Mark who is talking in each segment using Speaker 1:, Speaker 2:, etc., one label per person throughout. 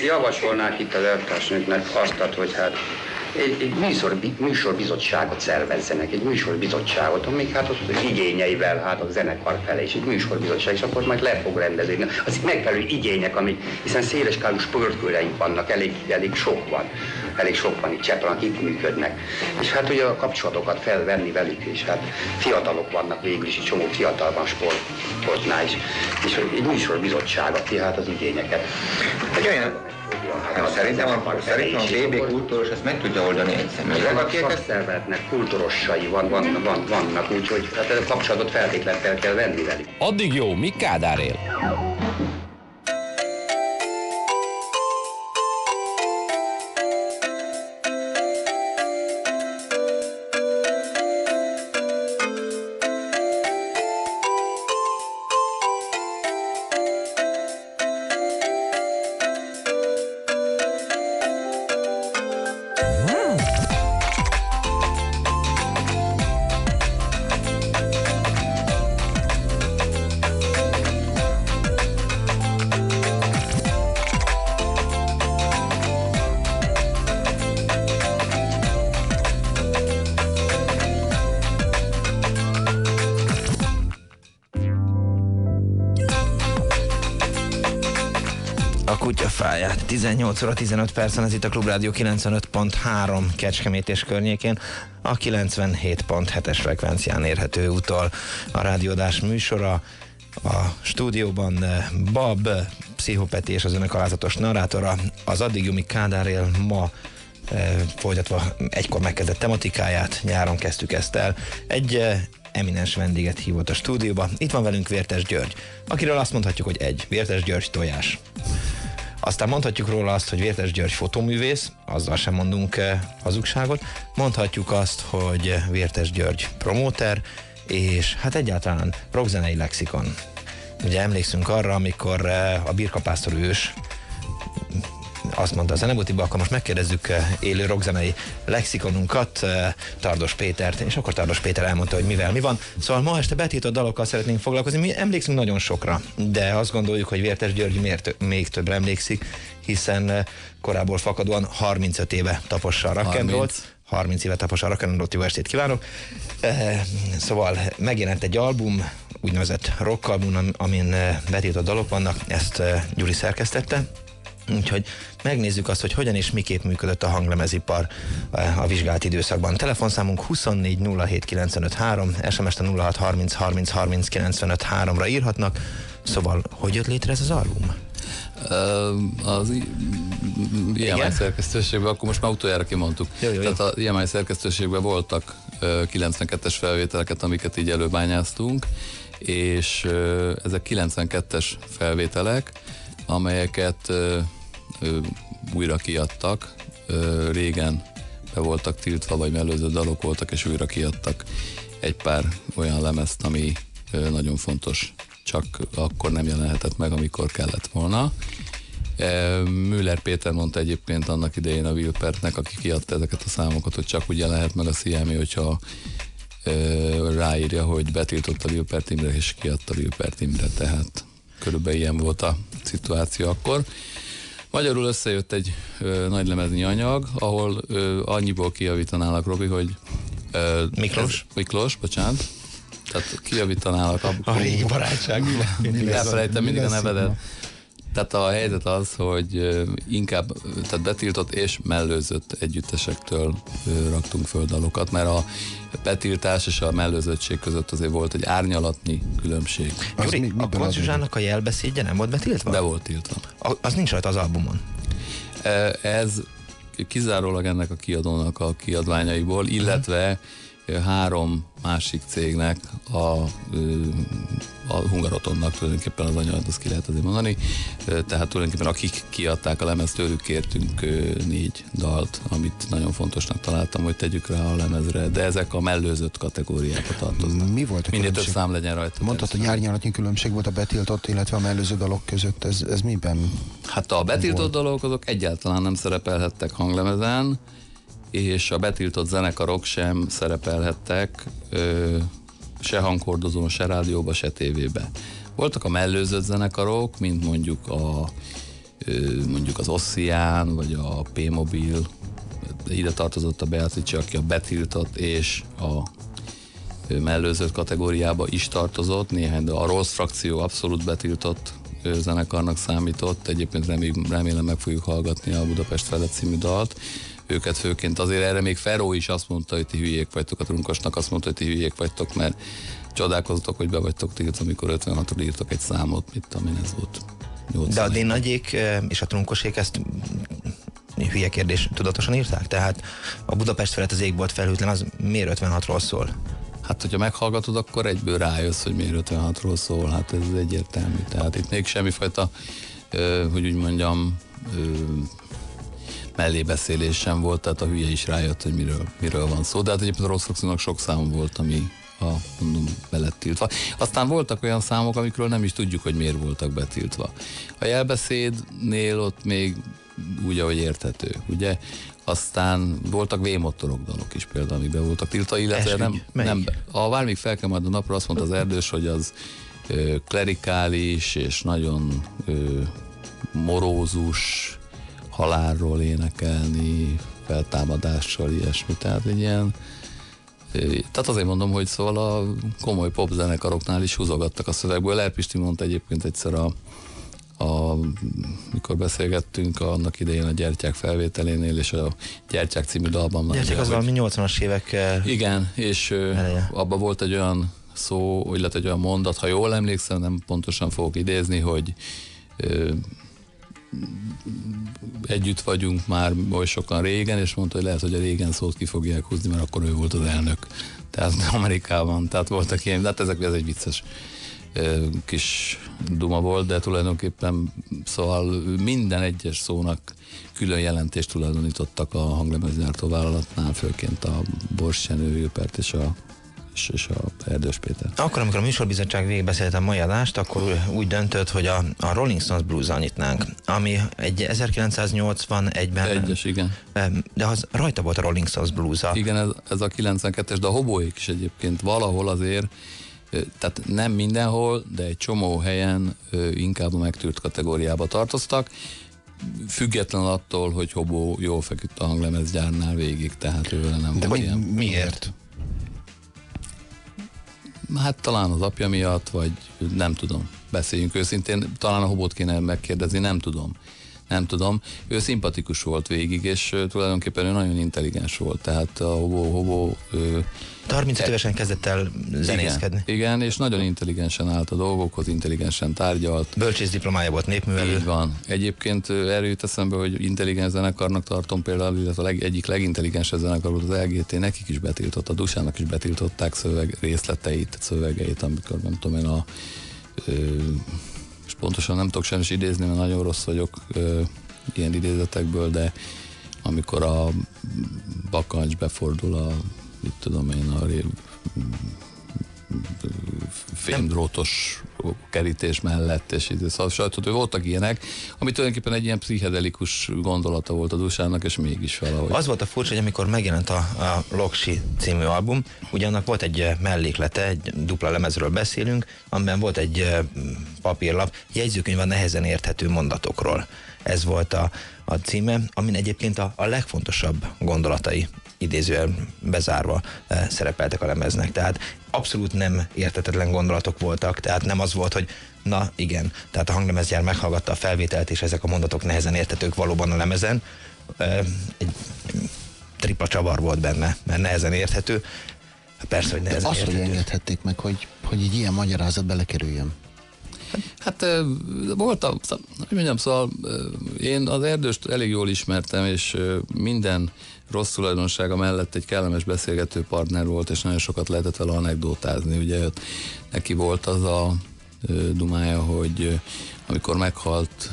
Speaker 1: javasolnák itt az eltársnőknek azt, hogy hát egy, egy műsor, műsorbizottságot szervezzenek, egy műsorbizottságot, amik hát az, az igényeivel, hát a zenekar felé, és egy műsorbizottság, és akkor majd le fog rendezni. Az megfelelő igények, amik, hiszen széleskálú sportkőreink vannak, elég, elég sok van, elég sok van itt Csepelen, akik működnek. És hát ugye a kapcsolatokat felvenni velük, és hát fiatalok vannak végül is, egy csomó fiatal van sport, sportnál is, és egy műsorbizottság, aki hát az igényeket.
Speaker 2: Egy olyan Hát, szerintem a, szerintem a BB kultúros ezt meg tudja oldani egy személy.
Speaker 1: Akiek ezt szervezetnek, kultúrossai van, van, van, vannak, úgyhogy hát a kapcsolatot feltétlenül kell venni velük.
Speaker 3: Addig jó, mi Kádár él? Kutyafáját. 18 óra 15 percen, ez itt a Klubrádió 95.3 Kecskemét és környékén, a 97.7-es frekvencián érhető utol a rádiódás műsora. A stúdióban Bab, Pszichopeti és az önök alázatos narrátora, az addig Jumi Kádár él ma eh, folytatva egykor megkezdett tematikáját, nyáron kezdtük ezt el. Egy eh, eminens vendéget hívott a stúdióba. Itt van velünk Vértes György, akiről azt mondhatjuk, hogy egy Vértes György tojás. Aztán mondhatjuk róla azt, hogy Vértes György fotoművész, azzal sem mondunk eh, hazugságot. Mondhatjuk azt, hogy Vértes György promóter, és hát egyáltalán rockzenei lexikon. Ugye emlékszünk arra, amikor eh, a birkapásztor ős azt mondta a zenebutiba, akkor most megkérdezzük eh, élő rockzenei lexikonunkat, eh, Tardos Pétert, és akkor Tardos Péter elmondta, hogy mivel mi van. Szóval ma este betiltott dalokkal szeretnénk foglalkozni. Mi emlékszünk nagyon sokra, de azt gondoljuk, hogy Vértes György miért még többre emlékszik, hiszen eh, korából fakadóan 35 éve tapossa a rock'n'rollt. 30 éve tapossa a rock'n'rollt, jó estét kívánok! Szóval megjelent egy album, úgynevezett album, amin betiltott dalok vannak, ezt Gyuri szerkesztette, Úgyhogy megnézzük azt, hogy hogyan és miképp működött a hanglemezipar eh, a vizsgált időszakban. Telefonszámunk 24 07 95 3, SMS-t a 06 30 30 30 95 3-ra írhatnak. Szóval, hogy jött létre ez az album?
Speaker 4: az IMI szerkesztőségben, akkor most már utoljára kimondtuk. Jó, jó, jó. Tehát a IMI szerkesztőségben voltak 92-es felvételeket, amiket így előbányáztunk, és ezek 92-es felvételek, amelyeket újra kiadtak. Régen be voltak tiltva, vagy mellőző dalok voltak, és újra kiadtak egy pár olyan lemezt, ami nagyon fontos, csak akkor nem jelenhetett meg, amikor kellett volna. Müller Péter mondta egyébként annak idején a Wilpertnek, aki kiadta ezeket a számokat, hogy csak úgy jelenhet meg a CMI, hogyha ráírja, hogy betiltott a Wilpert Imre, és kiadta Wilpert Imre, tehát körülbelül ilyen volt a szituáció akkor. Magyarul összejött egy ö, nagy lemeznyi anyag, ahol ö, annyiból kijavítanálak, Robi, hogy
Speaker 3: ö, Miklós?
Speaker 4: Ez, Miklós, bocsánat. Tehát kijavítanálak.
Speaker 3: A régi barátság.
Speaker 4: Elfelejtem mindig a nevedet. Tehát a helyzet az, hogy inkább tehát betiltott és mellőzött együttesektől raktunk föl dalokat, mert a betiltás és a mellőzöttség között azért volt egy árnyalatnyi különbség.
Speaker 3: Gyuri, mi, a Konzsuzsának a jelbeszédje nem volt betiltva?
Speaker 4: De volt tiltva.
Speaker 3: A, az nincs rajta az albumon.
Speaker 4: Ez kizárólag ennek a kiadónak a kiadványaiból, illetve három másik cégnek, a, a Hungarotonnak tulajdonképpen az anyag, azt ki lehet azért mondani, tehát tulajdonképpen akik kiadták a lemezt, tőlük kértünk négy dalt, amit nagyon fontosnak találtam, hogy tegyük rá a lemezre, de ezek a mellőzött kategóriába tartoznak.
Speaker 5: Mi volt a
Speaker 4: Minél több szám legyen rajta.
Speaker 5: Mondtad, hogy árnyalatnyi különbség volt a betiltott, illetve a mellőző dalok között, ez, ez miben?
Speaker 4: Hát a betiltott volt? dalok azok egyáltalán nem szerepelhettek hanglemezen, és a betiltott zenekarok sem szerepelhettek se hangkordozón, se rádióba, se tévébe. Voltak a mellőzött zenekarok, mint mondjuk a mondjuk az Ossian, vagy a P-Mobil, ide tartozott a Beatrice, aki a betiltott és a mellőzött kategóriába is tartozott, néhány, de a Rolls frakció abszolút betiltott zenekarnak számított, egyébként remélem, remélem meg fogjuk hallgatni a Budapest Fele című dalt, őket főként azért erre még Feró is azt mondta, hogy ti hülyék vagytok, a trunkosnak azt mondta, hogy ti hülyék vagytok, mert csodálkoztok, hogy be vagytok tiltva, amikor 56-ról írtok egy számot, mit én, ez volt.
Speaker 3: 80 De a Dénagyék és a trunkosék ezt hülye kérdés tudatosan írták? Tehát a Budapest felett az égbolt felhőtlen, az miért 56-ról szól?
Speaker 4: Hát, hogyha meghallgatod, akkor egyből rájössz, hogy miért 56-ról szól. Hát ez egyértelmű. Tehát itt még semmifajta, hogy úgy mondjam, mellébeszélés sem volt, tehát a hülye is rájött, hogy miről, miről van szó. De hát egyébként a rossz sok szám volt, ami a, mondom, belettiltva. Aztán voltak olyan számok, amikről nem is tudjuk, hogy miért voltak betiltva. A jelbeszédnél ott még úgy, ahogy érthető, ugye? Aztán voltak V-motorok dalok is például, amiben voltak tiltva, illetve nem, nem, a Vármíg fel kell majd a napra azt mondta az erdős, hogy az ö, klerikális és nagyon ö, morózus halálról énekelni, feltámadással, ilyesmi. Tehát egy ilyen tehát azért mondom, hogy szóval a komoly popzenekaroknál is húzogattak a szövegből. Erpisti mondta egyébként egyszer a, a, mikor beszélgettünk annak idején a gyertyák felvételénél, és a gyertyák című dalban.
Speaker 3: Gyertyák az valami 80-as évek
Speaker 4: Igen, és abban volt egy olyan szó, lett egy olyan mondat, ha jól emlékszem, nem pontosan fogok idézni, hogy együtt vagyunk már oly sokan régen, és mondta, hogy lehet, hogy a régen szót ki fogják húzni, mert akkor ő volt az elnök. Tehát Amerikában, tehát voltak ilyen, hát ezek, ez egy vicces kis duma volt, de tulajdonképpen szóval minden egyes szónak külön jelentést tulajdonítottak a hanglemezgyártó vállalatnál, főként a Borsjenő, Jupert és a és, és a Erdős Péter.
Speaker 3: Akkor, amikor a műsorbizottság végigbeszélt a mai adást, akkor úgy döntött, hogy a, a Rolling Stones blues nyitnánk, ami egy 1981-ben...
Speaker 4: Egyes, igen.
Speaker 3: De az rajta volt a Rolling Stones blues -a.
Speaker 4: Igen, ez, ez a 92-es, de a hobóék is egyébként valahol azért tehát nem mindenhol, de egy csomó helyen inkább a megtűrt kategóriába tartoztak, független attól, hogy Hobó jól feküdt a hanglemezgyárnál végig, tehát ő nem
Speaker 5: de volt mi, ilyen. miért?
Speaker 4: Hát talán az apja miatt, vagy nem tudom. Beszéljünk őszintén, talán a Hobót kéne megkérdezni, nem tudom nem tudom. Ő szimpatikus volt végig, és tulajdonképpen ő nagyon intelligens volt, tehát a Hobó, Hobó ő,
Speaker 3: 35 e- évesen kezdett el zenészkedni.
Speaker 4: Igen, igen, és nagyon intelligensen állt a dolgokhoz, intelligensen tárgyalt.
Speaker 3: Bölcsész diplomája volt népművelő.
Speaker 4: Így van. Egyébként erről jut eszembe, hogy intelligens zenekarnak tartom például, illetve a leg, egyik legintelligensebb zenekar volt az LGT, nekik is betiltott, a Dusának is betiltották szöveg részleteit, szövegeit, amikor nem tudom én a ö, és pontosan nem tudok sem is idézni, mert nagyon rossz vagyok ö, ilyen idézetekből, de amikor a bakancs befordul a mit tudom én, a fémdrótos kerítés mellett, és így, szóval sajtot, voltak ilyenek, ami tulajdonképpen egy ilyen pszichedelikus gondolata volt a Dusának, és mégis valahogy.
Speaker 3: Az volt a furcsa, hogy amikor megjelent a, a Loksi című album, ugyanak volt egy melléklete, egy dupla lemezről beszélünk, amiben volt egy papírlap, jegyzőkönyv a nehezen érthető mondatokról. Ez volt a, a címe, amin egyébként a, a legfontosabb gondolatai idézően bezárva e, szerepeltek a lemeznek. Tehát abszolút nem értetetlen gondolatok voltak, tehát nem az volt, hogy na igen, tehát a hanglemezgyár meghallgatta a felvételt, és ezek a mondatok nehezen értetők valóban a lemezen. E, egy tripla csavar volt benne, mert nehezen érthető. Persze, hogy nehezen
Speaker 5: De azt,
Speaker 3: érthető.
Speaker 5: hogy engedhették meg, hogy, hogy egy ilyen magyarázat belekerüljön.
Speaker 4: Hát voltam, hogy mondjam, szóval én az erdőst elég jól ismertem, és minden rossz tulajdonsága mellett egy kellemes beszélgető partner volt, és nagyon sokat lehetett vele anekdótázni. Ugye neki volt az a dumája, hogy amikor meghalt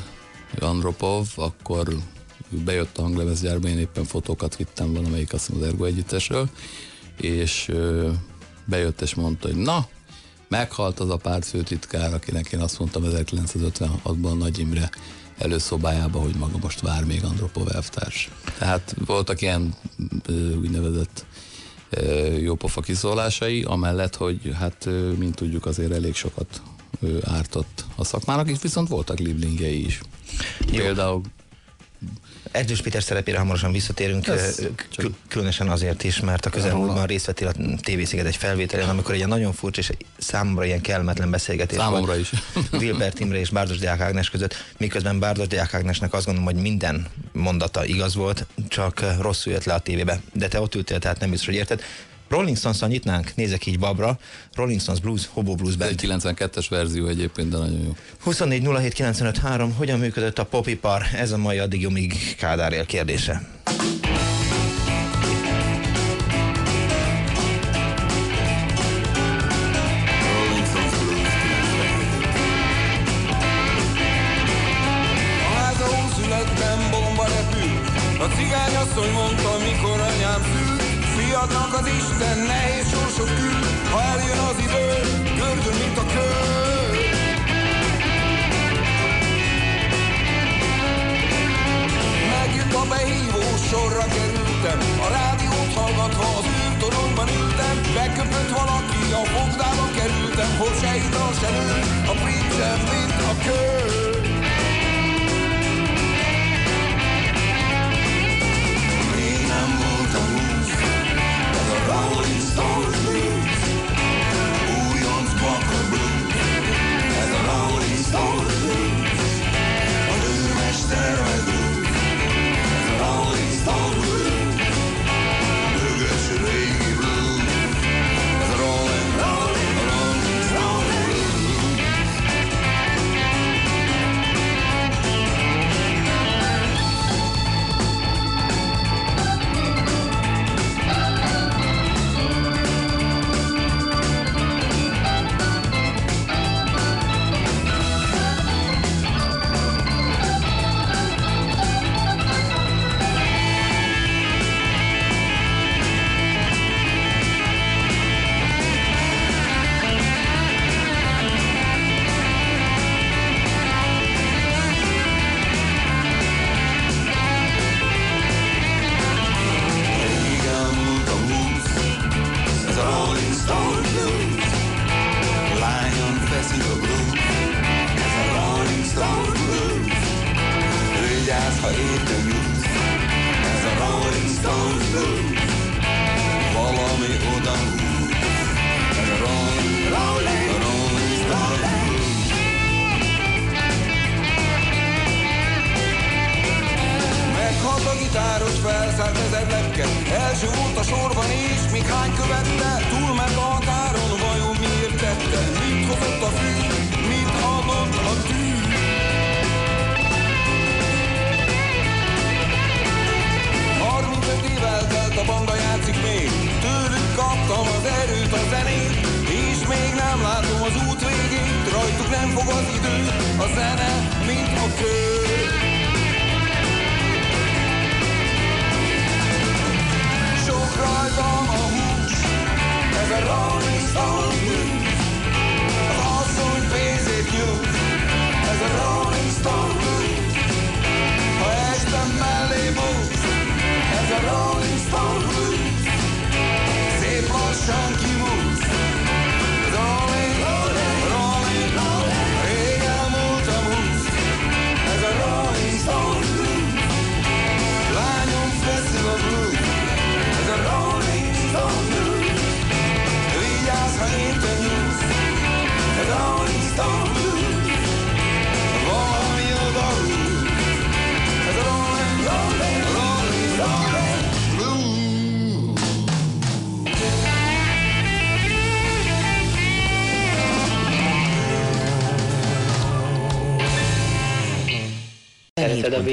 Speaker 4: Andropov, akkor bejött a hanglemezgyárba, én éppen fotókat vittem valamelyik azt az Ergo együttesről, és bejött és mondta, hogy na, meghalt az a pártfőtitkár, akinek én azt mondtam 1956-ban Nagy Imre előszobájába, hogy maga most vár még Andropov elvtárs. Tehát voltak ilyen úgynevezett jópofa kiszólásai, amellett, hogy hát, mint tudjuk, azért elég sokat ártott a szakmának, és viszont voltak liblingei is. Jó. Például
Speaker 6: Erdős Péter szerepére hamarosan visszatérünk, Ez különösen azért is, mert a közelmúltban részt vettél a TV egy felvételen, amikor egy nagyon furcsa és számomra ilyen kellemetlen beszélgetés
Speaker 4: számomra volt. is.
Speaker 6: Wilbert Imre és Bárdos Deák Ágnes között, miközben Bárdos Deák Ágnesnek azt gondolom, hogy minden mondata igaz volt, csak rosszul jött le a tévébe. De te ott ültél, tehát nem biztos, hogy érted. Rolling stones nyitnánk, nézek így babra, Rolling Stones Blues, Hobo Blues Band.
Speaker 4: Egy 92-es verzió egyébként, de nagyon jó.
Speaker 6: 24 07 95 3, hogyan működött a popipar? Ez a mai addig még Kádár él kérdése.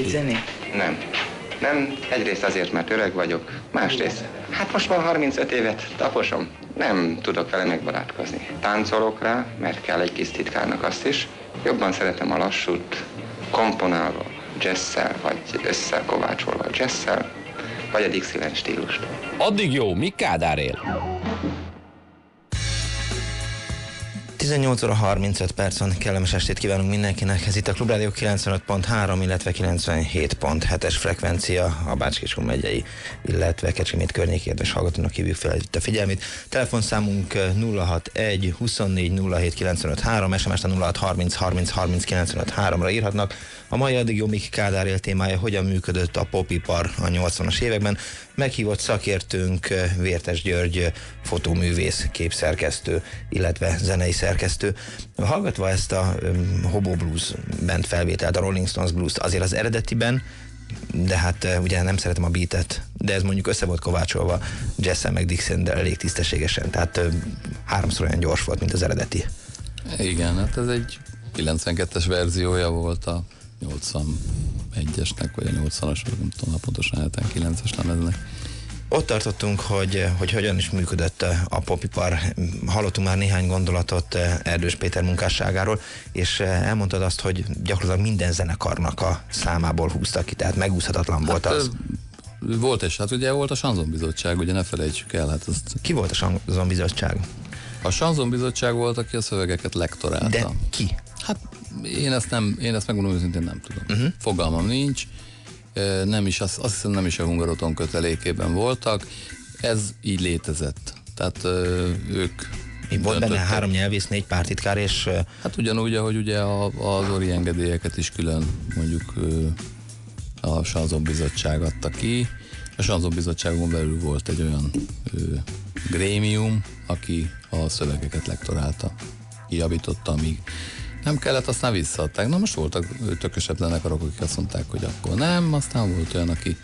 Speaker 2: Zenét? Nem. Nem, egyrészt azért, mert öreg vagyok, másrészt, hát most már 35 évet taposom, nem tudok vele megbarátkozni. Táncolok rá, mert kell egy kis titkárnak azt is, jobban szeretem a lassút, komponálva, jazzszel, vagy összekovácsolva jazzszel, vagy a Dixieland stílust.
Speaker 7: Addig jó, mi Kádár él?
Speaker 3: 18 óra 35 percen kellemes estét kívánunk mindenkinek. Ez itt a Klubrádió 95.3, illetve 97.7-es frekvencia a Bácskiskum megyei, illetve Kecskemét környék érdes hallgatónak hívjuk fel itt a figyelmét. Telefonszámunk 061 24 07 95 3, SMS-t a 06 30 30 30 95 3-ra írhatnak. A mai addig Jomik Kádár él témája hogyan működött a popipar a 80-as években. Meghívott szakértőnk Vértes György fotóművész, képszerkesztő, illetve zenei szerkesztő. Hallgatva ezt a Hobo Blues band felvételt, a Rolling Stones Blues-t, azért az eredetiben de hát ugye nem szeretem a beatet, de ez mondjuk össze volt kovácsolva jazz meg Dixon, elég tisztességesen, tehát háromszor olyan gyors volt, mint az eredeti.
Speaker 4: Igen, hát ez egy 92-es verziója volt a 81-esnek, vagy a 80-as, nem tudom, pontosan 79-es lemeznek.
Speaker 3: Ott tartottunk, hogy, hogy hogyan is működött a popipar. Hallottunk már néhány gondolatot Erdős Péter munkásságáról, és elmondtad azt, hogy gyakorlatilag minden zenekarnak a számából húztak ki, tehát megúszhatatlan volt hát, az.
Speaker 4: Volt és hát ugye volt a Sanzon Bizottság, ugye ne felejtsük el. Hát azt...
Speaker 3: Ki volt a Sanzon Bizottság?
Speaker 4: A Sanzon Bizottság volt, aki a szövegeket lektorálta.
Speaker 3: De ki?
Speaker 4: Hát én ezt, nem, én ezt megmondom őszintén nem tudom. Uh-huh. Fogalmam nincs nem is, azt, azt hiszem nem is a Hungaroton kötelékében voltak, ez így létezett. Tehát ők
Speaker 3: mi volt benne három nyelvész, négy pártitkár, és...
Speaker 4: Hát ugyanúgy, ahogy ugye a, az ori engedélyeket is külön mondjuk a Sanzon Bizottság adta ki. A Sanzon Bizottságon belül volt egy olyan ö, grémium, aki a szövegeket lektorálta, kijavította, amíg nem kellett, aztán visszaadták. Na most voltak tökösetlenek arok, akik azt mondták, hogy akkor nem, aztán volt olyan, aki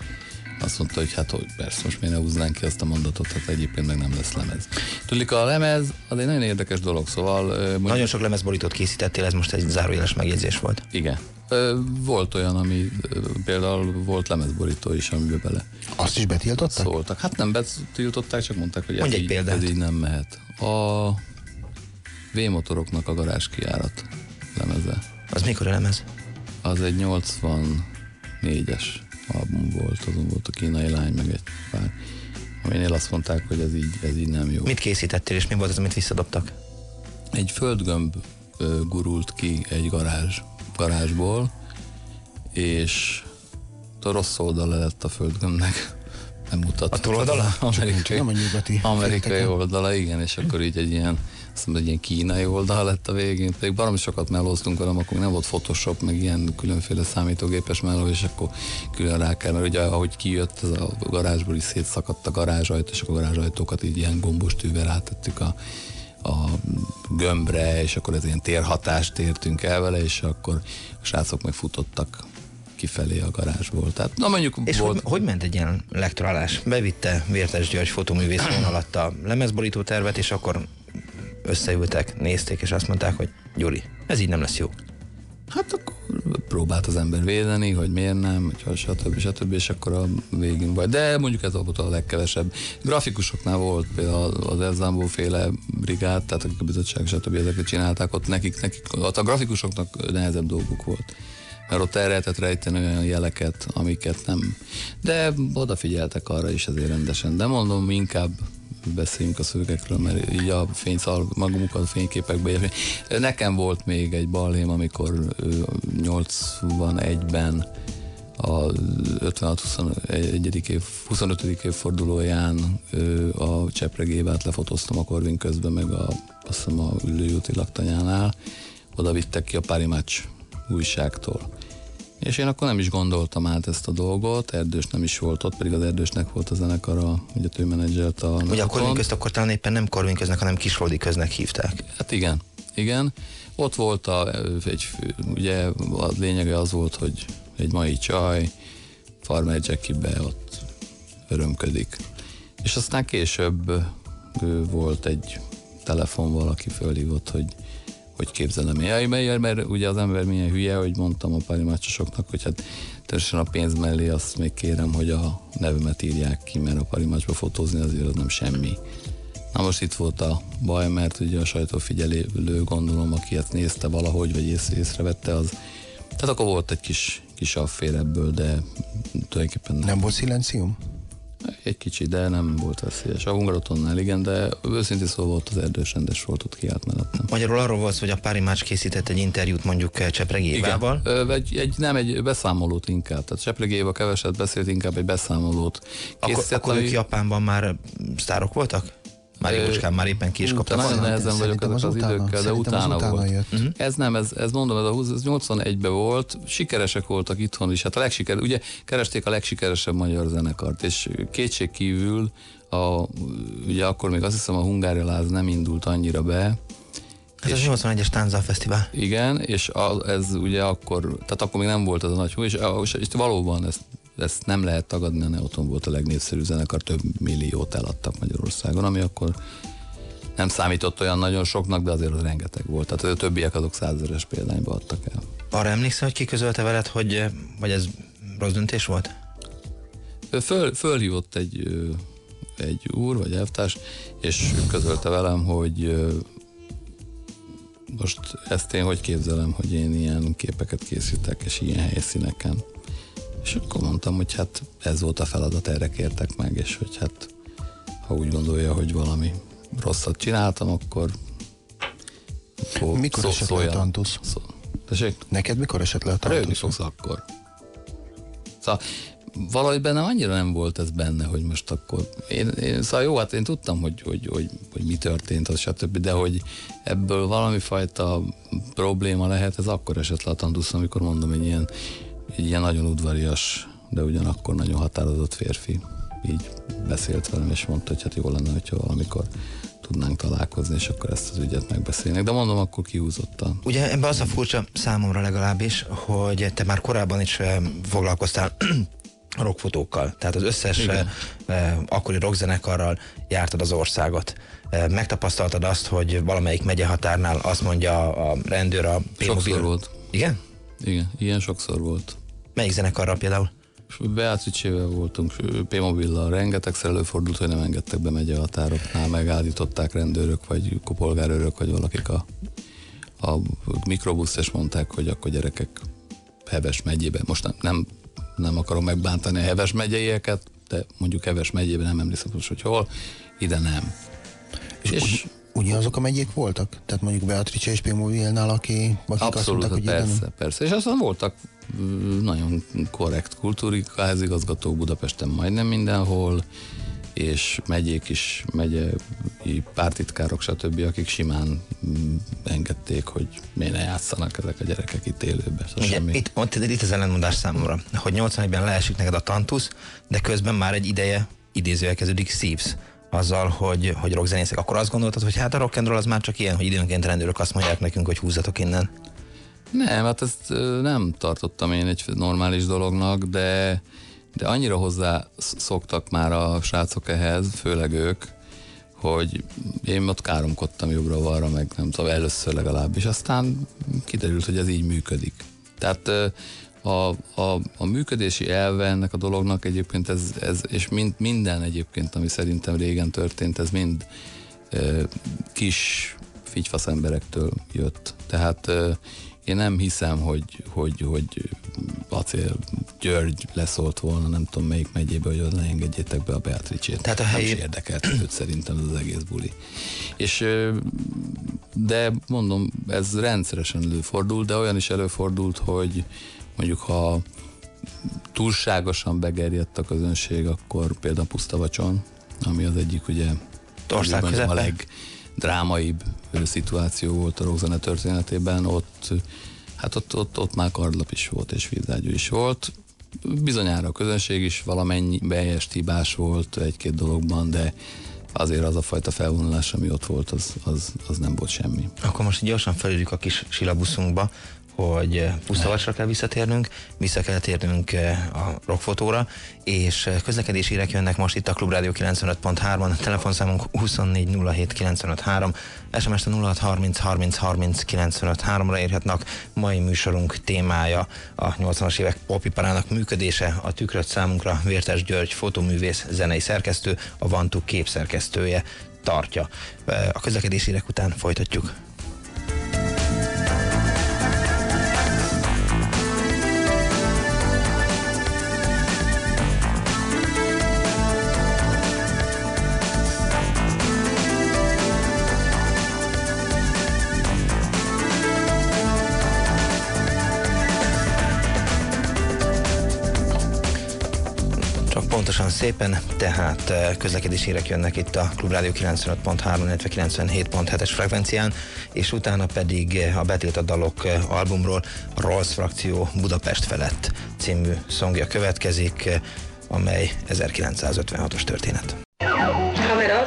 Speaker 4: azt mondta, hogy hát hogy persze, most miért ne húznánk ki azt a mondatot, hát egyébként meg nem lesz lemez. Tudjuk, a lemez az egy nagyon érdekes dolog, szóval...
Speaker 3: Mondjuk, nagyon sok lemezborítót készítettél, ez most egy zárójeles megjegyzés volt.
Speaker 4: Igen. Volt olyan, ami például volt lemezborító is, amiben bele.
Speaker 5: Azt is betiltották?
Speaker 4: Szóltak. Hát nem betiltották, csak mondták, hogy ez
Speaker 3: így,
Speaker 4: ez így nem mehet. A V-motoroknak a garázs kiárat lemeze.
Speaker 3: Az mikor a lemez?
Speaker 4: Az egy 84-es album volt, azon volt a kínai lány, meg egy pár, aminél azt mondták, hogy ez így, ez így nem jó.
Speaker 3: Mit készítettél, és mi volt az, amit visszadobtak?
Speaker 4: Egy földgömb ö, gurult ki egy garázs, garázsból, és a rossz oldala lett a földgömbnek. Nem mutat.
Speaker 3: A túloldala?
Speaker 4: Amerikai, nem a nyugati. Amerikai oldala, igen, és akkor így egy ilyen azt mondom, egy ilyen kínai oldal lett a végén, pedig baromi sokat mellóztunk velem, akkor nem volt Photoshop, meg ilyen különféle számítógépes melló, és akkor külön rá kell, mert ugye ahogy kijött, ez a garázsból is szétszakadt a garázsajtó, és a garázsajtókat így ilyen gombos tűvel rátettük a, a gömbre, és akkor ez ilyen térhatást értünk el vele, és akkor a srácok meg futottak kifelé a garázsból. Tehát, na mondjuk
Speaker 3: és volt... hogy, hogy ment egy ilyen lektorálás? Bevitte Vértes György fotoművész vonalat a lemezborító tervet, és akkor összeültek, nézték, és azt mondták, hogy Gyuri, ez így nem lesz jó.
Speaker 4: Hát akkor próbált az ember védeni, hogy miért nem, hogy stb. stb. és akkor a végén vagy. De mondjuk ez volt a legkevesebb. Grafikusoknál volt például az Erzambó féle brigád, tehát a bizottság stb. ezeket csinálták, ott nekik, nekik ott a grafikusoknak nehezebb dolguk volt. Mert ott el lehetett rejteni olyan jeleket, amiket nem. De odafigyeltek arra is azért rendesen. De mondom, inkább beszéljünk a szövegekről, mert így a fényszal, magunkat fényképekbe. Nekem volt még egy balhém, amikor 81-ben a 56 21. év, 25. évfordulóján a Csepregévát lefotóztam a Korvin közben, meg a, azt hiszem a ülőjúti laktanyánál. Oda vittek ki a Párimács újságtól. És én akkor nem is gondoltam át ezt a dolgot, Erdős nem is volt ott, pedig az Erdősnek volt a zenekara, ugye ő menedzselt a...
Speaker 3: Ugye a Corvin közt akkor talán éppen nem Corvin köznek, hanem Kisfoldi köznek hívták.
Speaker 4: Hát igen, igen. Ott volt a, egy, ugye a lényege az volt, hogy egy mai csaj Farmer Jackie-be ott örömködik. És aztán később volt egy telefon, valaki fölhívott, hogy hogy képzelem én. Mert, mert ugye az ember milyen hülye, hogy mondtam a parimácsosoknak, hogy hát természetesen a pénz mellé azt még kérem, hogy a nevemet írják ki, mert a parimácsba fotózni azért az nem semmi. Na most itt volt a baj, mert ugye a sajtófigyelő gondolom, aki ezt nézte valahogy, vagy ész, észrevette, az tehát akkor volt egy kis, kis affér ebből, de tulajdonképpen
Speaker 5: nem. Nem volt szilencium?
Speaker 4: Egy kicsi, de nem volt veszélyes. A hungarotonnál igen, de őszintén szóval volt az erdős rendes volt ott kiállt mellettem.
Speaker 3: Magyarul arról volt, hogy a Pári Mács készített egy interjút mondjuk eh, Csepregi Évával.
Speaker 4: Ö, egy, egy, nem egy beszámolót inkább. Tehát Csepregi Éva keveset beszélt, inkább egy beszámolót.
Speaker 3: Akkor, akkor ők Japánban már sztárok voltak? Már jócskán, már éppen ki is kaptak.
Speaker 4: Nagyon nehezen vagyok ezek az, az időkkel, de utána, utána volt. Jött. Uh-huh. Ez nem, ez, ez mondom, ez a 81-ben volt, sikeresek voltak itthon is. Hát a legsikeresebb, ugye keresték a legsikeresebb magyar zenekart, és kétség kívül a, ugye akkor még azt hiszem a Hungária Láz nem indult annyira be,
Speaker 3: ez és, az 81-es Tánza Fesztivál.
Speaker 4: Igen, és a, ez ugye akkor, tehát akkor még nem volt az a nagy hú, és, és, és valóban ezt ezt nem lehet tagadni, a Neoton volt a legnépszerűbb zenekar, több milliót eladtak Magyarországon, ami akkor nem számított olyan nagyon soknak, de azért az rengeteg volt. Tehát a többiek azok százeres példányba adtak el.
Speaker 3: Arra emlékszel, hogy ki közölte veled, hogy vagy ez rossz döntés volt?
Speaker 4: Föl, fölhívott egy, egy úr, vagy elvtárs, és közölte velem, hogy most ezt én hogy képzelem, hogy én ilyen képeket készítek, és ilyen helyszíneken. És akkor mondtam, hogy hát ez volt a feladat, erre kértek meg, és hogy hát ha úgy gondolja, hogy valami rosszat csináltam, akkor,
Speaker 5: akkor Mikor szó, esett le a tantusz? Szó. Neked mikor esett le a tantusz?
Speaker 4: Fogsz akkor. Szóval valahogy bennem annyira nem volt ez benne, hogy most akkor... Én, én, szóval jó, hát én tudtam, hogy, hogy, hogy, hogy mi történt, az stb., de hogy ebből valami fajta probléma lehet, ez akkor esett le a tantusz, amikor mondom, hogy ilyen egy ilyen nagyon udvarias, de ugyanakkor nagyon határozott férfi így beszélt velem, és mondta, hogy hát jó lenne, hogyha valamikor tudnánk találkozni, és akkor ezt az ügyet megbeszélnek. De mondom, akkor kiúzotta.
Speaker 3: Ugye ebbe az a furcsa számomra legalábbis, hogy te már korábban is foglalkoztál rockfotókkal, tehát az összes Igen. akkori rockzenekarral jártad az országot. Megtapasztaltad azt, hogy valamelyik megye határnál azt mondja a rendőr a
Speaker 4: Sokszor volt.
Speaker 3: Igen?
Speaker 4: Igen, ilyen sokszor volt.
Speaker 3: Melyik zenekarra például?
Speaker 4: Beatrice-vel voltunk, P-mobillal, rengetegszer előfordult, hogy nem engedtek be megye határoknál, megállították rendőrök, vagy polgárőrök, vagy valakik a, a mikrobusz, és mondták, hogy akkor gyerekek Heves megyében, most nem, nem, nem akarom megbántani a Heves megyeieket, de mondjuk Heves megyében nem emlékszem most, hogy hol, ide nem.
Speaker 5: És, és Ugyanazok a megyék voltak? Tehát mondjuk Beatrice és Pimovilnál, aki, akik
Speaker 4: Abszolút, azt mondták, hogy persze, nem... persze. És aztán voltak nagyon korrekt kultúrik, házigazgatók Budapesten majdnem mindenhol, és megyék is, megyei pártitkárok, stb., akik simán engedték, hogy miért ne játszanak ezek a gyerekek itt élőben.
Speaker 3: Szóval Ugye, semmi... itt, ott, itt az ellenmondás számomra, hogy 81-ben leesik neked a tantusz, de közben már egy ideje idézőjel kezdődik szívsz azzal, hogy, hogy rockzenészek, akkor azt gondoltad, hogy hát a rock and roll az már csak ilyen, hogy időnként rendőrök azt mondják nekünk, hogy húzzatok innen?
Speaker 4: Nem, hát ezt nem tartottam én egy normális dolognak, de, de annyira hozzá szoktak már a srácok ehhez, főleg ők, hogy én ott káromkodtam jobbra-balra, meg nem tudom, először legalábbis, aztán kiderült, hogy ez így működik. Tehát a, a, a működési elve ennek a dolognak egyébként ez, ez és mind, minden egyébként, ami szerintem régen történt, ez mind e, kis figyfasz emberektől jött. Tehát e, én nem hiszem, hogy, hogy, hogy Acél György leszólt volna, nem tudom melyik megyébe, hogy oda engedjétek be a Beatrice-t. Tehát a helyi... Nem érdekelt őt szerintem az egész buli. És de mondom, ez rendszeresen előfordul, de olyan is előfordult, hogy mondjuk ha túlságosan begerjedt a közönség, akkor például Puszta Vacson, ami az egyik ugye
Speaker 3: ország
Speaker 4: a legdrámaibb szituáció volt a rockzene történetében, ott hát ott, ott, ott már kardlap is volt, és vízágyú is volt. Bizonyára a közönség is valamennyi bejest hibás volt egy-két dologban, de azért az a fajta felvonulás, ami ott volt, az, az, az nem volt semmi.
Speaker 3: Akkor most gyorsan felüljük a kis silabuszunkba hogy eh, pusztavacsra kell visszatérnünk, vissza kell térnünk eh, a rockfotóra, és eh, közlekedési hírek jönnek most itt a Klubrádió 95.3-on, telefonszámunk 2407953, SMS-t a 0630 ra érhetnek. Mai műsorunk témája a 80-as évek popiparának működése, a tükröt számunkra Vértes György fotoművész, zenei szerkesztő, a Vantuk képszerkesztője tartja. A közlekedési hírek után folytatjuk. Szépen, tehát eh, közlekedési hírek jönnek itt a Klubrádió 95.3, illetve 97.7-es frekvencián, és utána pedig eh, a Betiltott Dalok eh, albumról a Rolls frakció Budapest felett című szongja következik, amely 1956-os történet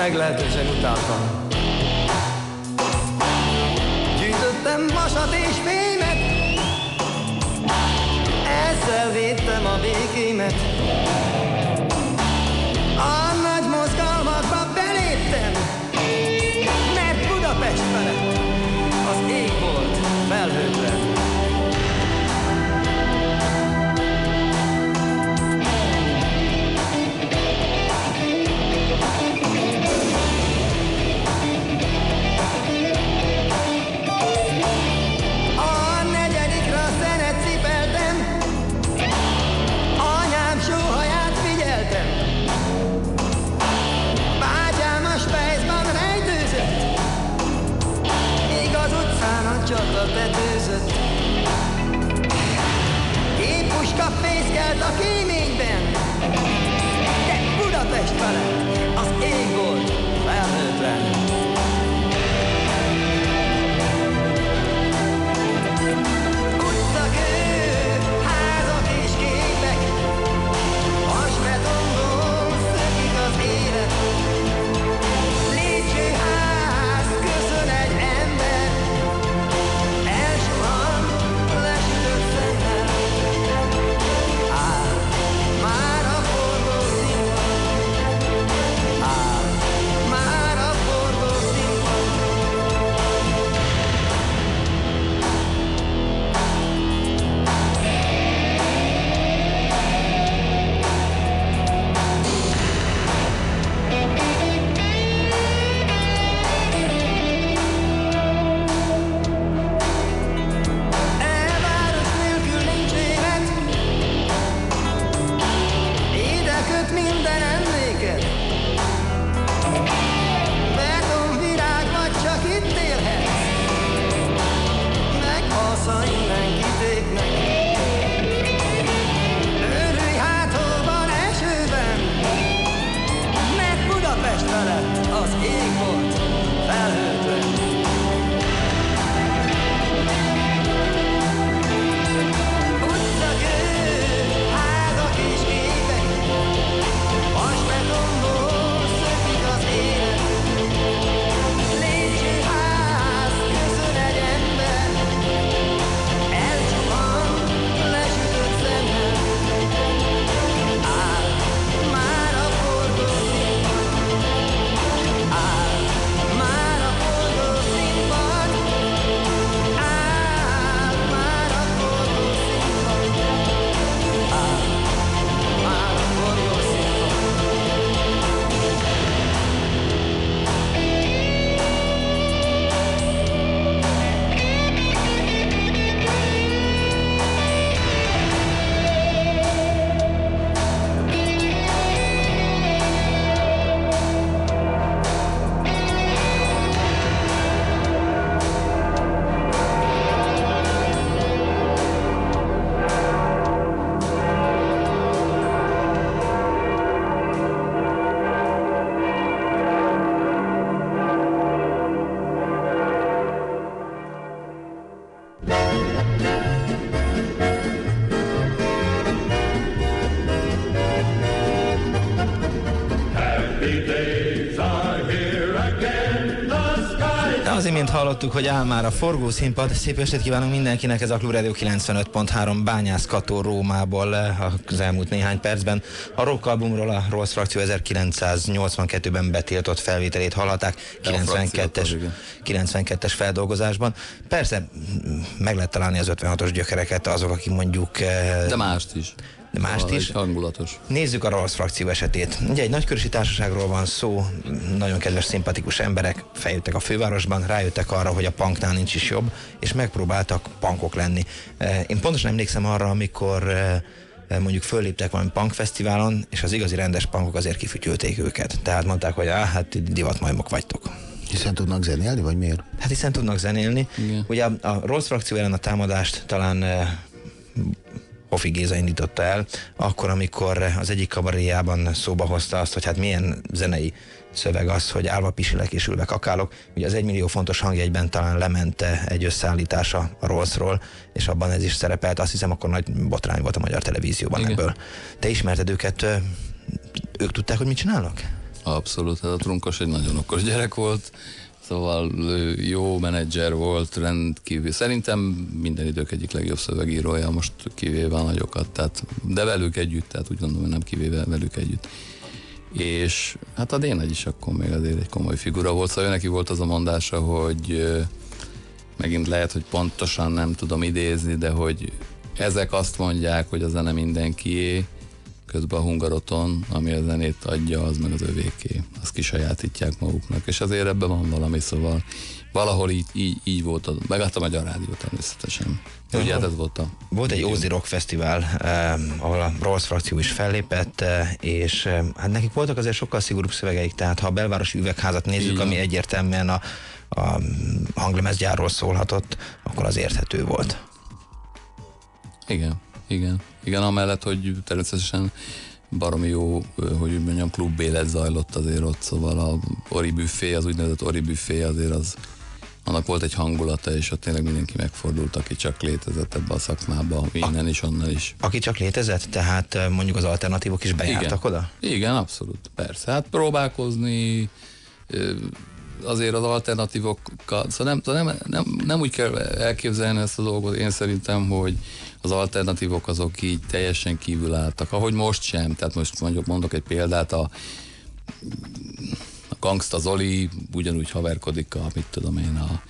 Speaker 8: meglehetősen utáltam. Gyűjtöttem vasat és fémet, ezzel védtem a békémet. A nagy mozgalmakba beléptem, mert Budapest felett az ég volt felhőtlen. Fészkelt a kéményben, de Budapest felett az ég volt felhőtlen.
Speaker 3: Imént hallottuk, hogy áll már a forgószínpad. Szép estét kívánunk mindenkinek, ez a Klubrádió 95.3 Bányászkató Rómából az elmúlt néhány percben. A rock albumról a Rolls frakció 1982-ben betiltott felvételét hallhatták 92-es, 92-es feldolgozásban. Persze meg lehet találni az 56-os gyökereket azok, akik mondjuk...
Speaker 4: Eh, De mást is
Speaker 3: de mást is.
Speaker 4: Hangulatos.
Speaker 3: Nézzük a Rolls frakció esetét. Ugye egy nagykörösi társaságról van szó, nagyon kedves, szimpatikus emberek feljöttek a fővárosban, rájöttek arra, hogy a punknál nincs is jobb, és megpróbáltak punkok lenni. Eh, én pontosan emlékszem arra, amikor eh, mondjuk fölléptek valami punkfesztiválon, és az igazi rendes punkok azért kifütyülték őket. Tehát mondták, hogy ah, hát divatmajmok vagytok.
Speaker 5: Hiszen tudnak zenélni, vagy miért?
Speaker 3: Hát hiszen tudnak zenélni. Igen. Ugye a, a Rolls frakció ellen a támadást talán eh, Hofi Géza indította el, akkor, amikor az egyik kabaréjában szóba hozta azt, hogy hát milyen zenei szöveg az, hogy állva pisilek és ülve kakálok. Ugye az egymillió fontos hangjegyben talán lemente egy összeállítása a Rollsról, és abban ez is szerepelt. Azt hiszem, akkor nagy botrány volt a magyar televízióban Igen. ebből. Te ismerted őket, ők tudták, hogy mit csinálnak?
Speaker 4: Abszolút, hát a Trunkos egy nagyon okos gyerek volt, Szóval jó menedzser volt, rendkívül. Szerintem minden idők egyik legjobb szövegírója, most kivéve a nagyokat, tehát, de velük együtt, tehát úgy gondolom, nem kivéve velük együtt. És hát a Dénegy is akkor még azért egy komoly figura volt, szóval neki volt az a mondása, hogy megint lehet, hogy pontosan nem tudom idézni, de hogy ezek azt mondják, hogy a zene mindenkié, közben a hungaroton, ami a zenét adja, az meg az övéké. Azt kisajátítják maguknak, és azért ebben van valami, szóval valahol így, így, így volt, a, meg a Magyar Rádió természetesen. Ugye hát ez volt a...
Speaker 3: Volt egy Ózi Rock Fesztivál, eh, ahol a Rolls frakció is fellépett, eh, és eh, hát nekik voltak azért sokkal szigorúbb szövegeik, tehát ha a belvárosi üvegházat nézzük, Igen. ami egyértelműen a, a hanglemezgyárról szólhatott, akkor az érthető volt.
Speaker 4: Igen, igen. Igen, amellett, hogy természetesen baromi jó, hogy úgy mondjam, klub élet zajlott azért ott, szóval a Ori Buffé, az úgynevezett Ori Buffé azért az annak volt egy hangulata, és ott tényleg mindenki megfordult, aki csak létezett ebbe a szakmába, innen is, onnan is.
Speaker 3: Aki csak létezett, tehát mondjuk az alternatívok is bejártak
Speaker 4: Igen.
Speaker 3: oda?
Speaker 4: Igen, abszolút, persze. Hát próbálkozni, azért az alternatívokkal, szóval nem, szóval nem, nem, nem úgy kell elképzelni ezt a dolgot, én szerintem, hogy az alternatívok azok így teljesen kívül álltak, ahogy most sem, tehát most mondjuk mondok egy példát, a, a Gangsta Zoli ugyanúgy haverkodik a, mit tudom én, a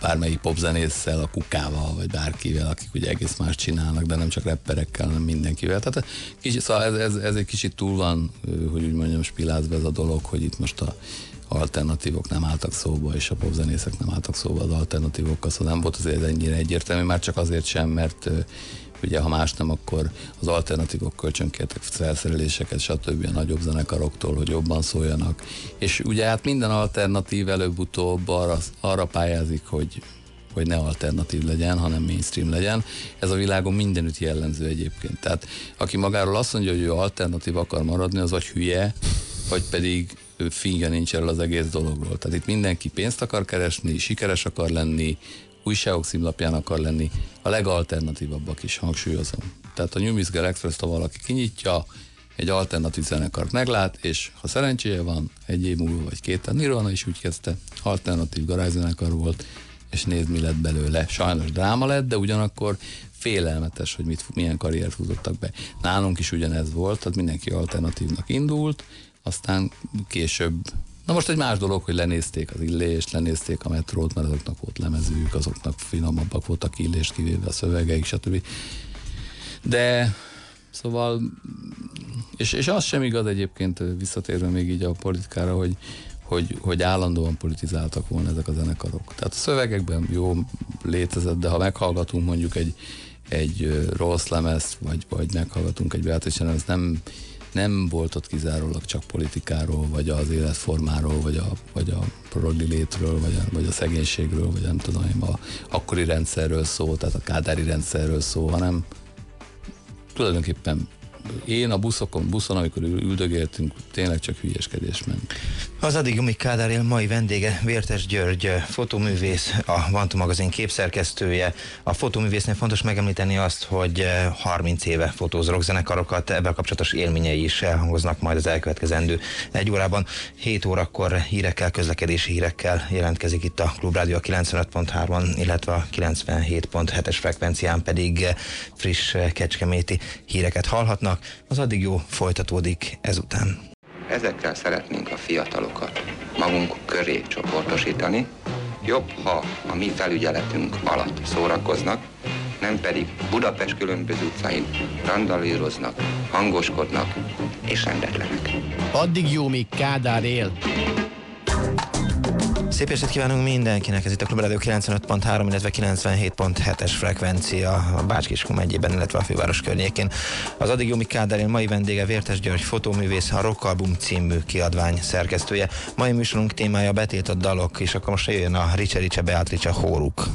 Speaker 4: bármelyik popzenésszel, a kukával, vagy bárkivel, akik ugye egész más csinálnak, de nem csak rapperekkel, hanem mindenkivel. Tehát kicsit, szóval ez, ez, ez, egy kicsit túl van, hogy úgy mondjam, spilázva ez a dolog, hogy itt most a alternatívok nem álltak szóba, és a popzenészek nem álltak szóba az alternatívokkal, szóval nem volt azért ennyire egyértelmű, már csak azért sem, mert ugye ha más nem, akkor az alternatívok kölcsönkértek felszereléseket, stb. a nagyobb zenekaroktól, hogy jobban szóljanak. És ugye hát minden alternatív előbb-utóbb arra, arra pályázik, hogy hogy ne alternatív legyen, hanem mainstream legyen. Ez a világon mindenütt jellemző egyébként. Tehát aki magáról azt mondja, hogy ő alternatív akar maradni, az vagy hülye, vagy pedig fingja nincs el az egész dologról. Tehát itt mindenki pénzt akar keresni, sikeres akar lenni, újságok színlapján akar lenni, a legalternatívabbak is, hangsúlyozom. Tehát a New Musical Express-t, ha valaki kinyitja, egy alternatív zenekart meglát, és ha szerencséje van, egy év múlva vagy két, tehát Nirvana is úgy kezdte, alternatív garázszenekar volt, és nézd, mi lett belőle. Sajnos dráma lett, de ugyanakkor félelmetes, hogy mit, milyen karriert húzottak be. Nálunk is ugyanez volt, tehát mindenki alternatívnak indult, aztán később Na most egy más dolog, hogy lenézték az illést, lenézték a metrót, mert azoknak volt lemezők, azoknak finomabbak voltak illést, kivéve a szövegeik, stb. De szóval, és, és az sem igaz egyébként visszatérve még így a politikára, hogy, hogy, hogy állandóan politizáltak volna ezek a zenekarok. Tehát a szövegekben jó létezett, de ha meghallgatunk mondjuk egy, egy rossz lemezt, vagy, vagy meghallgatunk egy Beatrice ez nem nem volt ott kizárólag csak politikáról, vagy az életformáról, vagy a, vagy a prodi létről, vagy a, vagy a szegénységről, vagy nem tudom én, a akkori rendszerről szó, tehát a kádári rendszerről szó, hanem tulajdonképpen én a buszokon, buszon, amikor üldögéltünk, tényleg csak hülyeskedés ment.
Speaker 9: Az addig Jumik Kádár mai vendége, Vértes György, fotoművész, a Vantu magazin képszerkesztője. A fotoművésznél fontos megemlíteni azt, hogy 30 éve fotóz rockzenekarokat, ebben kapcsolatos élményei is elhangoznak majd az elkövetkezendő egy órában. 7 órakor hírekkel, közlekedési hírekkel jelentkezik itt a Klubrádió a 95.3-on, illetve a 97.7-es frekvencián pedig friss kecskeméti híreket hallhatnak. Az addig jó folytatódik ezután.
Speaker 2: Ezekkel szeretnénk a fiatalokat magunk köré csoportosítani. Jobb, ha a mi felügyeletünk alatt szórakoznak, nem pedig Budapest különböző utcáin randalíroznak, hangoskodnak és rendetlenek.
Speaker 10: Addig jó, míg Kádár él.
Speaker 9: Szép estét kívánunk mindenkinek, ez itt a Klubrádió 95.3, illetve 97.7-es frekvencia a Bácskiskun megyében, illetve a főváros környékén. Az addig Jomi Kádárin mai vendége Vértes György fotóművész, a Rockalbum című kiadvány szerkesztője. Mai műsorunk témája betiltott dalok, és akkor most jöjjön a Ricse Ricse Beatrice Hóruk.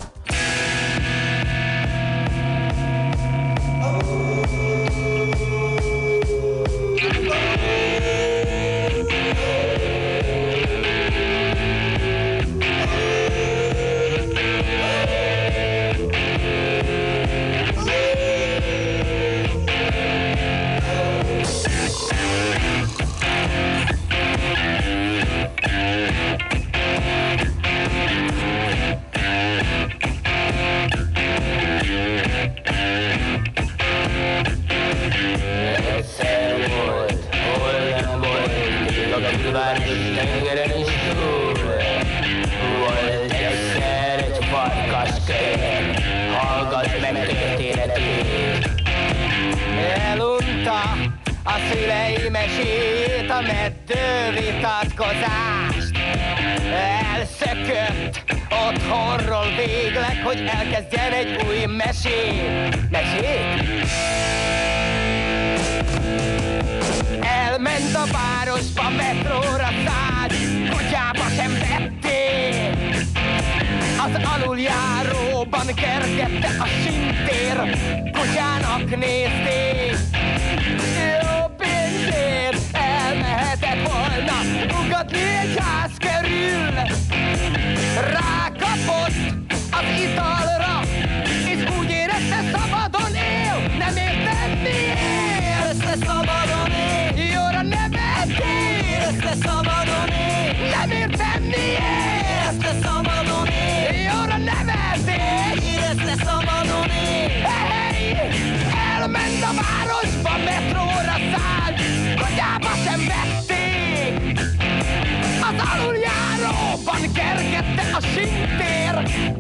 Speaker 3: Lassan kergette a
Speaker 9: sintér,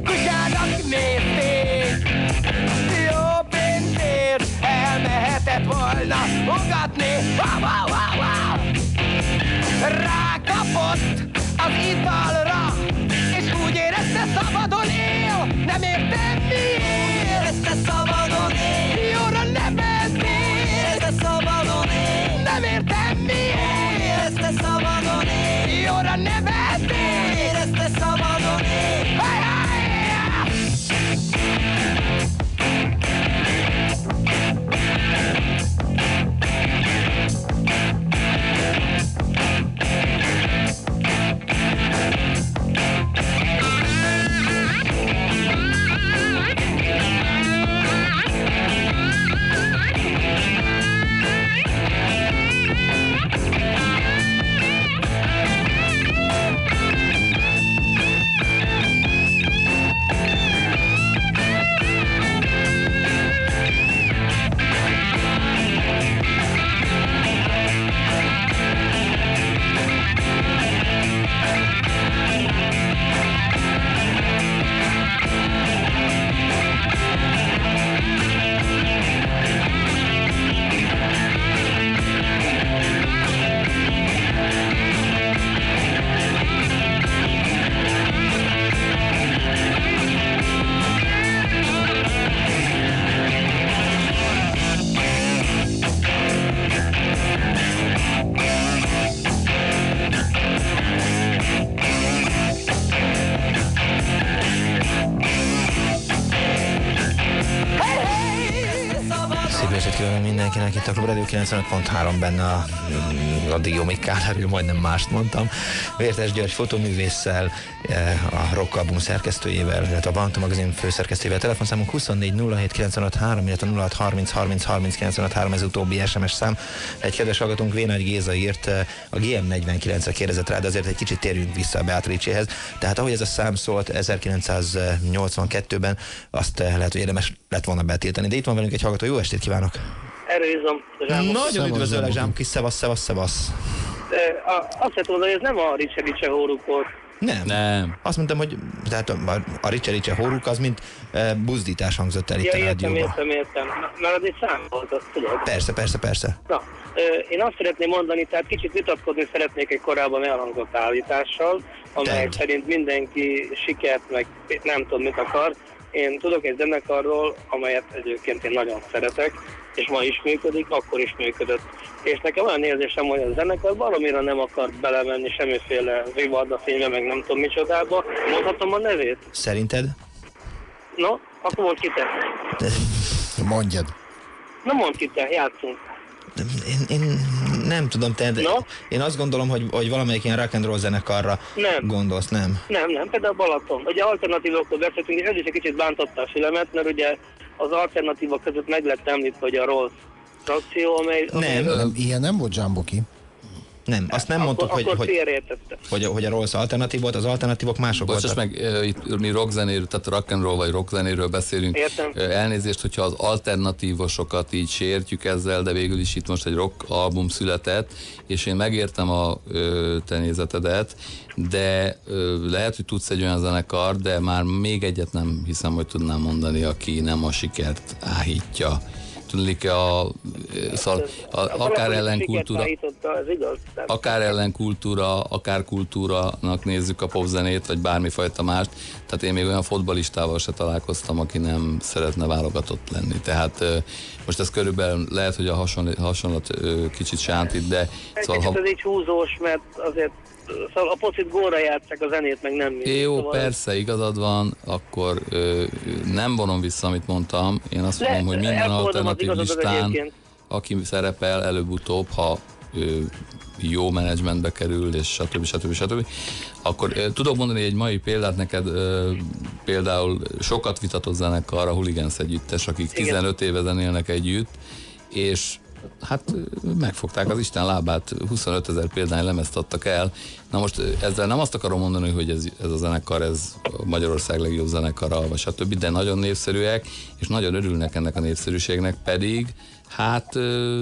Speaker 9: kutyának nézték. Jó pénzért elmehetett volna ugatni. Wow, wow, wow, wow. Rákapott az italra, és úgy érezte szabadon él, nem értem miért. Érezte
Speaker 11: szabadon
Speaker 3: mindenkinek itt a Klub Radio 95.3 benne a, jó még Kálárül, majdnem mást mondtam. Vértes György fotóművésszel, eh, a Rock Album szerkesztőjével, illetve a Banta magazin főszerkesztőjével. Telefonszámunk 24 07 953, illetve 06 30 30 30 953, ez utóbbi SMS szám. Egy kedves hallgatónk Vénagy Géza írt eh, a GM49-re kérdezett rá, de azért egy kicsit térjünk vissza a Beatrice-hez. Tehát ahogy ez a szám szólt 1982-ben, azt eh, lehet, hogy érdemes lett volna betiltani. De itt van velünk egy hallgató, jó estét kívánok!
Speaker 12: Erőzom.
Speaker 3: Nagyon üdvözöllek, Zsámki, szevasz, szevasz, szevasz.
Speaker 12: Azt lehet mondani, hogy ez nem a Ricse Ricse hóruk volt.
Speaker 3: Nem.
Speaker 4: Nem.
Speaker 3: Azt mondtam, hogy tehát a, Ricse Ricse hóruk az, mint e, buzdítás hangzott el itt
Speaker 12: ja,
Speaker 3: a
Speaker 12: értem,
Speaker 3: rádióban.
Speaker 12: értem, értem. Mert az egy szám volt, azt tudod.
Speaker 3: Persze, persze, persze.
Speaker 12: Na, én azt szeretném mondani, tehát kicsit vitatkozni szeretnék egy korábban elhangzott állítással, amely
Speaker 3: Tedd.
Speaker 12: szerint mindenki sikert, meg nem tudom mit akar. Én tudok egy zenekarról, amelyet egyébként én nagyon szeretek, és ma is működik, akkor is működött. És nekem olyan érzésem, hogy a zenekar valamire nem akar belemenni semmiféle Vivalda fénybe, meg nem tudom micsodába. Mondhatom a nevét?
Speaker 3: Szerinted?
Speaker 12: No, akkor mondd ki te.
Speaker 5: Mondjad.
Speaker 12: Na mondd ki te, játszunk.
Speaker 3: Én, én nem tudom, te, de
Speaker 12: No?
Speaker 3: én azt gondolom, hogy, hogy valamelyik ilyen rock and roll zenekarra
Speaker 12: Nem.
Speaker 3: gondolsz, nem?
Speaker 12: Nem, nem, például Balaton. Ugye alternatívokról beszéltünk, és ez is egy kicsit bántotta a filmet, mert ugye az alternatívok között meg lett említve, hogy a Rolls frakció, amely... amely
Speaker 3: Nem,
Speaker 5: Ilyen nem volt Zsamboki.
Speaker 3: Nem, azt nem mondtuk,
Speaker 12: akkor,
Speaker 3: hogy,
Speaker 12: akkor
Speaker 3: hogy,
Speaker 12: félreértette.
Speaker 3: hogy, hogy a Rolls alternatív volt, az alternatívok mások
Speaker 4: Bocsáss
Speaker 3: voltak.
Speaker 4: meg, itt mi rockzenéről, tehát rock and roll vagy rockzenéről beszélünk.
Speaker 12: Értem.
Speaker 4: Elnézést, hogyha az alternatívosokat így sértjük ezzel, de végül is itt most egy rock album született, és én megértem a ö, te nézetedet, de ö, lehet, hogy tudsz egy olyan zenekar, de már még egyet nem hiszem, hogy tudnám mondani, aki nem a sikert áhítja. Tudnék a, szóval, a, akár ellenkultúra, akár ellenkultúra, akár kultúranak nézzük a popzenét, vagy bármifajta mást. Tehát én még olyan fotbalistával se találkoztam, aki nem szeretne válogatott lenni. Tehát most ez körülbelül lehet, hogy a hasonl- hasonlat kicsit sántít, de
Speaker 12: Egy
Speaker 4: szóval
Speaker 12: kicsit
Speaker 4: ha...
Speaker 12: ez így húzós, mert azért szóval a pocit gólra játszák a zenét, meg nem mi.
Speaker 4: Jó,
Speaker 12: Szóval-
Speaker 4: persze, igazad van, akkor ö, nem vonom vissza, amit mondtam. Én azt mondom, hogy minden alternatív listán, aki szerepel előbb-utóbb, ha jó menedzsmentbe kerül, és stb. stb. stb. Akkor tudok mondani egy mai példát neked, például sokat vitatott zenekar, a Hooligans együttes, akik
Speaker 12: Igen.
Speaker 4: 15 éve zenélnek együtt, és hát megfogták az Isten lábát, 25 ezer példány lemezt adtak el. Na most ezzel nem azt akarom mondani, hogy ez, ez a zenekar, ez Magyarország legjobb zenekara, vagy stb., de nagyon népszerűek, és nagyon örülnek ennek a népszerűségnek, pedig Hát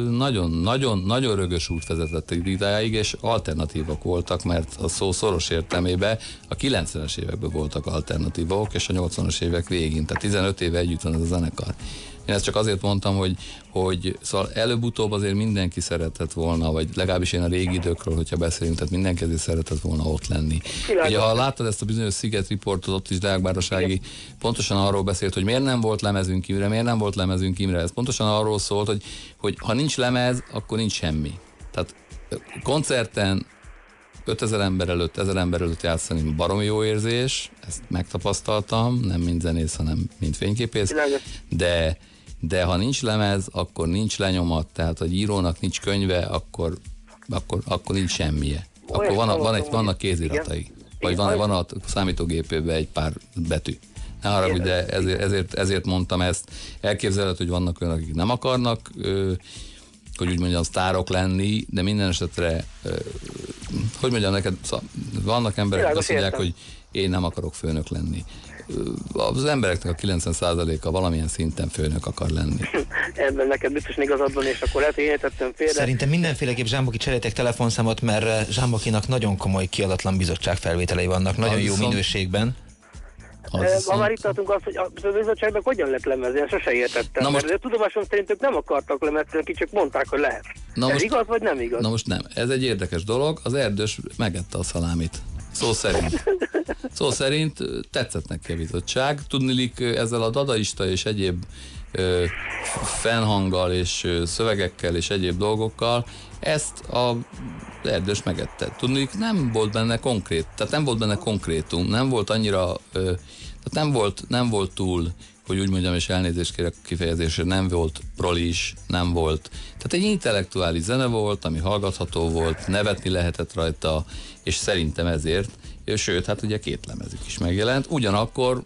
Speaker 4: nagyon-nagyon nagyon rögös út vezetett idáig, és alternatívak voltak, mert a szó szoros értelmében a 90-es években voltak alternatívok, és a 80-as évek végén, tehát 15 éve együtt van ez a zenekar. Én ezt csak azért mondtam, hogy, hogy szóval előbb-utóbb azért mindenki szeretett volna, vagy legalábbis én a régi időkről, hogyha beszélünk, tehát mindenki azért szeretett volna ott lenni.
Speaker 12: Világos.
Speaker 4: Ugye, ha láttad ezt a bizonyos Sziget riportot, ott is Deákbárasági pontosan arról beszélt, hogy miért nem volt lemezünk Imre, miért nem volt lemezünk Imre. Ez pontosan arról szólt, hogy, hogy ha nincs lemez, akkor nincs semmi. Tehát koncerten 5000 ember előtt, 1000 ember előtt játszani baromi jó érzés, ezt megtapasztaltam, nem mind zenész, hanem mind fényképész, de, de ha nincs lemez, akkor nincs lenyomat, tehát hogy írónak nincs könyve, akkor, akkor, akkor nincs semmije. Akkor
Speaker 12: Olyat
Speaker 4: van, a, van egy, vannak kéziratai,
Speaker 12: Igen.
Speaker 4: vagy van, van a számítógépében egy pár betű. Ne haragudj, de ezért, ezért, ezért mondtam ezt. Elképzelhető, hogy vannak olyanok, akik nem akarnak hogy úgy mondjam, sztárok lenni, de minden esetre, hogy mondjam neked, vannak emberek, akik azt mondják, hogy én nem akarok főnök lenni. Az embereknek a 90%-a valamilyen szinten főnök akar lenni.
Speaker 12: Ebben neked biztos igazad van, és akkor lehet, hogy én értettem félre.
Speaker 3: Szerintem mindenféleképp Zsámboki cserétek telefonszámot, mert eh, Zsámbokinak nagyon komoly kiadatlan bizottság felvételei vannak, nagyon
Speaker 4: Az
Speaker 3: jó
Speaker 4: viszont-
Speaker 3: minőségben.
Speaker 4: Az
Speaker 12: Ha
Speaker 4: viszont-
Speaker 12: már itt tartunk azt, hogy a a bizottságnak hogyan lett lemezni, ezt sose értettem.
Speaker 4: Na most...
Speaker 12: Mert tudomásom szerint ők nem akartak lemezni, akik csak mondták, hogy lehet.
Speaker 4: Na
Speaker 12: Ez
Speaker 4: most-
Speaker 12: igaz vagy nem igaz?
Speaker 4: Na most nem, ez egy érdekes dolog, az erdős megette a szalámit. Szó szerint. Szó szerint tetszett neki a bizottság. Tudnilik ezzel a dadaista és egyéb ö, fennhanggal és ö, szövegekkel és egyéb dolgokkal ezt a erdős megette. Tudnilik nem volt benne konkrét, tehát nem volt benne konkrétum, nem volt annyira, ö, tehát nem volt, nem volt túl hogy úgy mondjam, és elnézést kérek kifejezésre, nem volt prolis, nem volt. Tehát egy intellektuális zene volt, ami hallgatható volt, nevetni lehetett rajta, és szerintem ezért, sőt, hát ugye két lemezük is megjelent. Ugyanakkor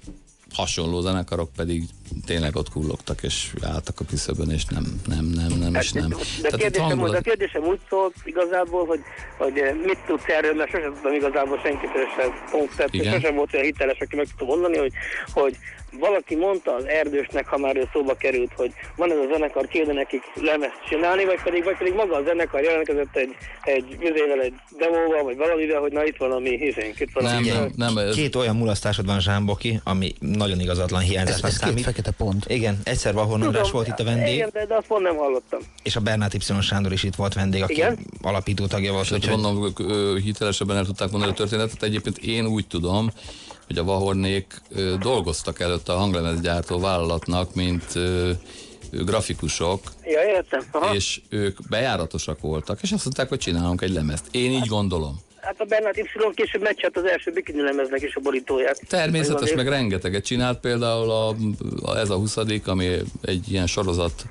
Speaker 4: hasonló zenekarok pedig tényleg ott kullogtak, és álltak a küszöbön, és nem, nem, nem, nem, és nem.
Speaker 12: De, de, kérdésem, hangulat... a kérdésem úgy szólt igazából, hogy, hogy mit tudsz erről, mert sosem tudtam igazából senkitől sem koncept, és sosem volt olyan hiteles, aki meg tudta mondani, hogy, hogy valaki mondta az erdősnek, ha már ő szóba került, hogy van ez a zenekar, kéne nekik lemezt csinálni, vagy pedig, vagy pedig maga a zenekar jelentkezett egy, egy üzével, egy demóval, vagy valamivel, hogy na itt van a mi hízénk, itt van
Speaker 3: nem, a nem, nem, Két olyan mulasztásod van Zsámboki, ami nagyon igazatlan hiányzásnak
Speaker 5: számít. Fekete pont.
Speaker 3: Igen, egyszer Vahon András volt itt a vendég.
Speaker 12: Igen, de, de azt pont nem hallottam.
Speaker 3: És a Bernát Y. Sándor is itt volt vendég, aki igen? alapító tagja volt.
Speaker 4: És mondom, hitelesebben el tudták mondani a történetet. Egyébként én úgy tudom, hogy a Vahornék dolgoztak előtt a hanglemezgyártó vállalatnak, mint grafikusok,
Speaker 12: ja, értem. Aha.
Speaker 4: és ők bejáratosak voltak, és azt mondták, hogy csinálunk egy lemezt. Én így gondolom.
Speaker 12: Hát a Bernát Y később megcsinált az első bikini lemeznek is a borítóját.
Speaker 4: Természetes, meg rengeteget csinált, például a, a, ez a 20 ami egy ilyen sorozat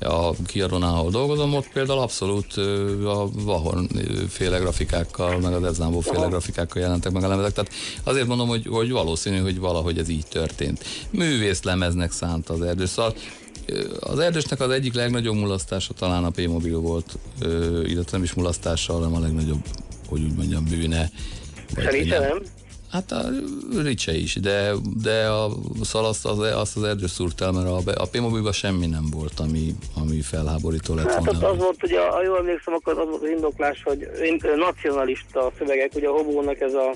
Speaker 4: a kiadónál, ahol dolgozom, ott például abszolút a Vahon féle grafikákkal, meg az Eznámbó féle grafikákkal jelentek meg a lemezek. Tehát azért mondom, hogy, hogy valószínű, hogy valahogy ez így történt. Művész lemeznek szánt az erdős. Szóval az erdősnek az egyik legnagyobb mulasztása talán a P-mobil volt, illetve nem is mulasztása, hanem a legnagyobb, hogy úgy mondjam, bűne.
Speaker 12: Szerintem nem.
Speaker 4: Hát a Ricse is, de, de a szalaszt az, azt az erdő szúrt el, mert a, a p semmi nem volt, ami, ami felháborító lett
Speaker 12: volna. Hát az volt, hogy a, ha jól emlékszem, akkor az volt az indoklás, hogy nacionalista szövegek, ugye a Hobónak ez a,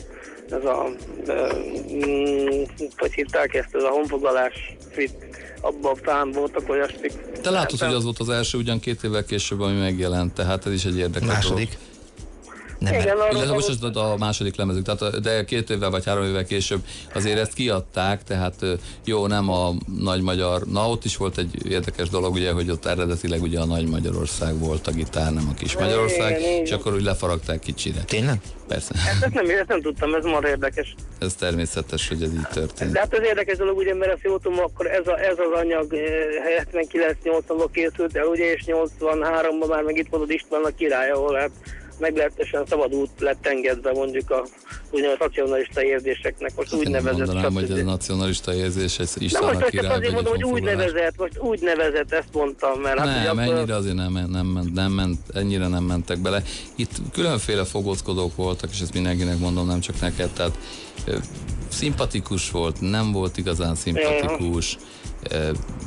Speaker 12: ez a e, mm, hogy hívták ezt, ez a honfoglalás fit, abban a fán voltak olyasmik.
Speaker 4: Te látod, hogy az volt az első, ugyan két évvel később, ami megjelent, tehát ez is egy érdekes
Speaker 3: Második. Dolog.
Speaker 4: Nem, Igen, illetve most az a második lemezük, tehát de két évvel vagy három évvel később azért ezt kiadták, tehát jó, nem a nagy magyar, na ott is volt egy érdekes dolog, ugye, hogy ott eredetileg ugye a nagy Magyarország volt a gitár, nem a kis Magyarország, Igen, és akkor úgy lefaragták kicsire.
Speaker 3: Tényleg?
Speaker 4: Persze.
Speaker 12: Ezt, ezt, nem, ezt nem tudtam, ez már érdekes.
Speaker 4: Ez természetes, hogy ez így történt.
Speaker 12: De hát ez érdekes dolog, ugye, mert azt jól tudom, akkor ez, a, ez az anyag 79-80-ban készült el, ugye, és 83-ban már meg itt volt az István a király, ahol hát meglehetősen szabad út lett engedve mondjuk a úgynevezett nacionalista érzéseknek. Most úgy nevezett.
Speaker 4: Mondanám, hogy ez nacionalista érzés, ez is
Speaker 12: Na most csak azért mondom, hogy úgy nevezett, most úgy nevezett, ezt mondtam. Mert
Speaker 4: hát, nem, hát, ennyire azért nem, nem, nem, nem ment, ennyire nem mentek bele. Itt különféle fogózkodók voltak, és ezt mindenkinek mondom, nem csak neked, tehát szimpatikus volt, nem volt igazán szimpatikus. Ja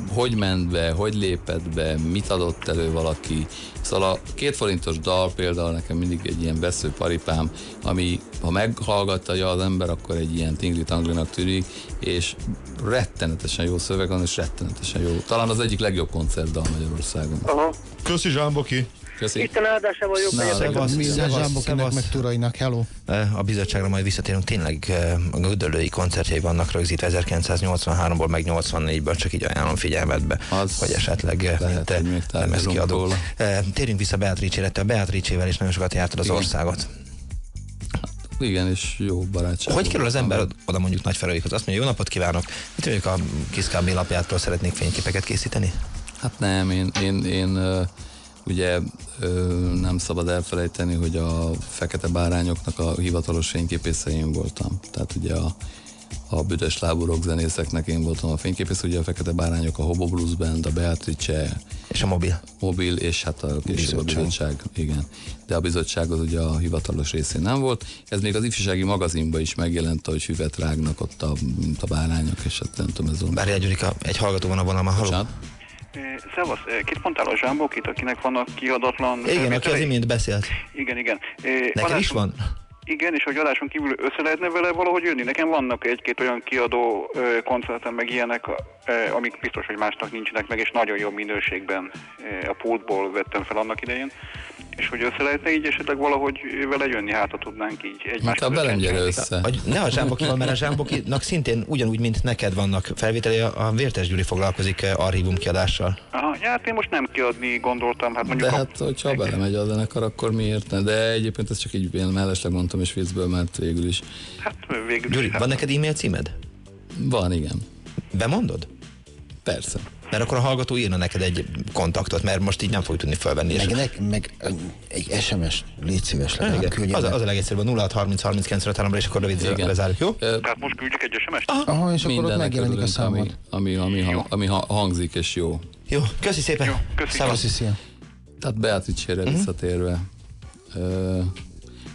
Speaker 4: hogy ment be, hogy lépett be, mit adott elő valaki. Szóval a két forintos dal például nekem mindig egy ilyen vesző paripám, ami ha meghallgatja az ember, akkor egy ilyen tingli-tanglinak tűnik, és rettenetesen jó szöveg van, és rettenetesen jó. Talán az egyik legjobb koncertdal Magyarországon.
Speaker 5: Aha. Köszi Zsámboki!
Speaker 12: Köszi. Isten áldásával jobb
Speaker 5: Minden meg Turainak, hello!
Speaker 3: A bizottságra majd visszatérünk, tényleg a Gödöllői koncertjei vannak rögzítve 1983-ból, meg 84-ből, csak így ajánlom figyelmetbe, az hogy esetleg
Speaker 4: lehet,
Speaker 3: lemez kiadó. Térjünk vissza Beatrice-re, te a Beatrice-vel is nagyon sokat jártad az Igen. országot.
Speaker 4: Igen, és jó barátság.
Speaker 3: Hogy kerül az ember oda mondjuk Nagyferőikhoz? Azt mondja, jó napot kívánok, mit mondjuk a Kiszkábé lapjátról szeretnék fényképeket készíteni?
Speaker 4: Hát nem, én, én, én Ugye nem szabad elfelejteni, hogy a fekete bárányoknak a hivatalos fényképészeim voltam. Tehát ugye a, a büdös lábú zenészeknek én voltam a fényképész, ugye a Fekete Bárányok, a Hobo Blues Band, a Beatrice.
Speaker 3: És a Mobil.
Speaker 4: Mobil, és hát a később a bizottság, igen. De a bizottság az ugye a hivatalos részén nem volt. Ez még az ifjúsági magazinban is megjelent, hogy hüvet rágnak ott a, mint a bárányok, és hát nem tudom, ez.
Speaker 3: Bárja Gyurika, egy hallgató van a vonalban, halló.
Speaker 13: Szevasz, kit mondtál a Zsámbokit, akinek vannak kiadatlan...
Speaker 3: Igen, aki az imént beszélt.
Speaker 13: Igen, igen.
Speaker 3: Neked is van?
Speaker 13: Igen, és hogy adáson kívül össze lehetne vele valahogy jönni. Nekem vannak egy-két olyan kiadó koncertem, meg ilyenek, amik biztos, hogy másnak nincsenek meg, és nagyon jó minőségben a pultból vettem fel annak idején és hogy össze lehetne így esetleg valahogy vele jönni, hát ha tudnánk így egymást.
Speaker 4: Hát velem gyere össze.
Speaker 3: Vagy ne a Zsámbokival, mert a Zsámbokinak szintén ugyanúgy, mint neked vannak felvételi, a Vértes Gyuri foglalkozik eh, archívum kiadással.
Speaker 13: Aha, ja, hát én most nem kiadni gondoltam. Hát mondjuk
Speaker 4: De hát, a... hogyha belemegy a zenekar, akkor miért ne? De egyébként ez csak egy ilyen mellesleg mondtam és viccből, mert végül is.
Speaker 13: Hát végül
Speaker 3: Gyuri,
Speaker 13: is.
Speaker 3: van neked e-mail címed?
Speaker 4: Van, igen.
Speaker 3: Bemondod?
Speaker 4: Persze.
Speaker 3: Mert akkor a hallgató írna neked egy kontaktot, mert most így nem fog tudni felvenni.
Speaker 5: Meg, meg, meg egy SMS, légy szíves
Speaker 3: legyen. Az, az a legegyszerűbb, a 06 30 30 93 és akkor rövid lezárjuk, jó?
Speaker 13: Tehát most küldjük egy SMS-t?
Speaker 5: Aha, és akkor ott megjelenik a számod.
Speaker 4: Ami, ami, ami, ami hangzik és jó.
Speaker 3: Jó, köszi szépen. Jó,
Speaker 13: köszi. Köszi,
Speaker 5: szia.
Speaker 4: Tehát Beatrice-re uh-huh. visszatérve. Uh,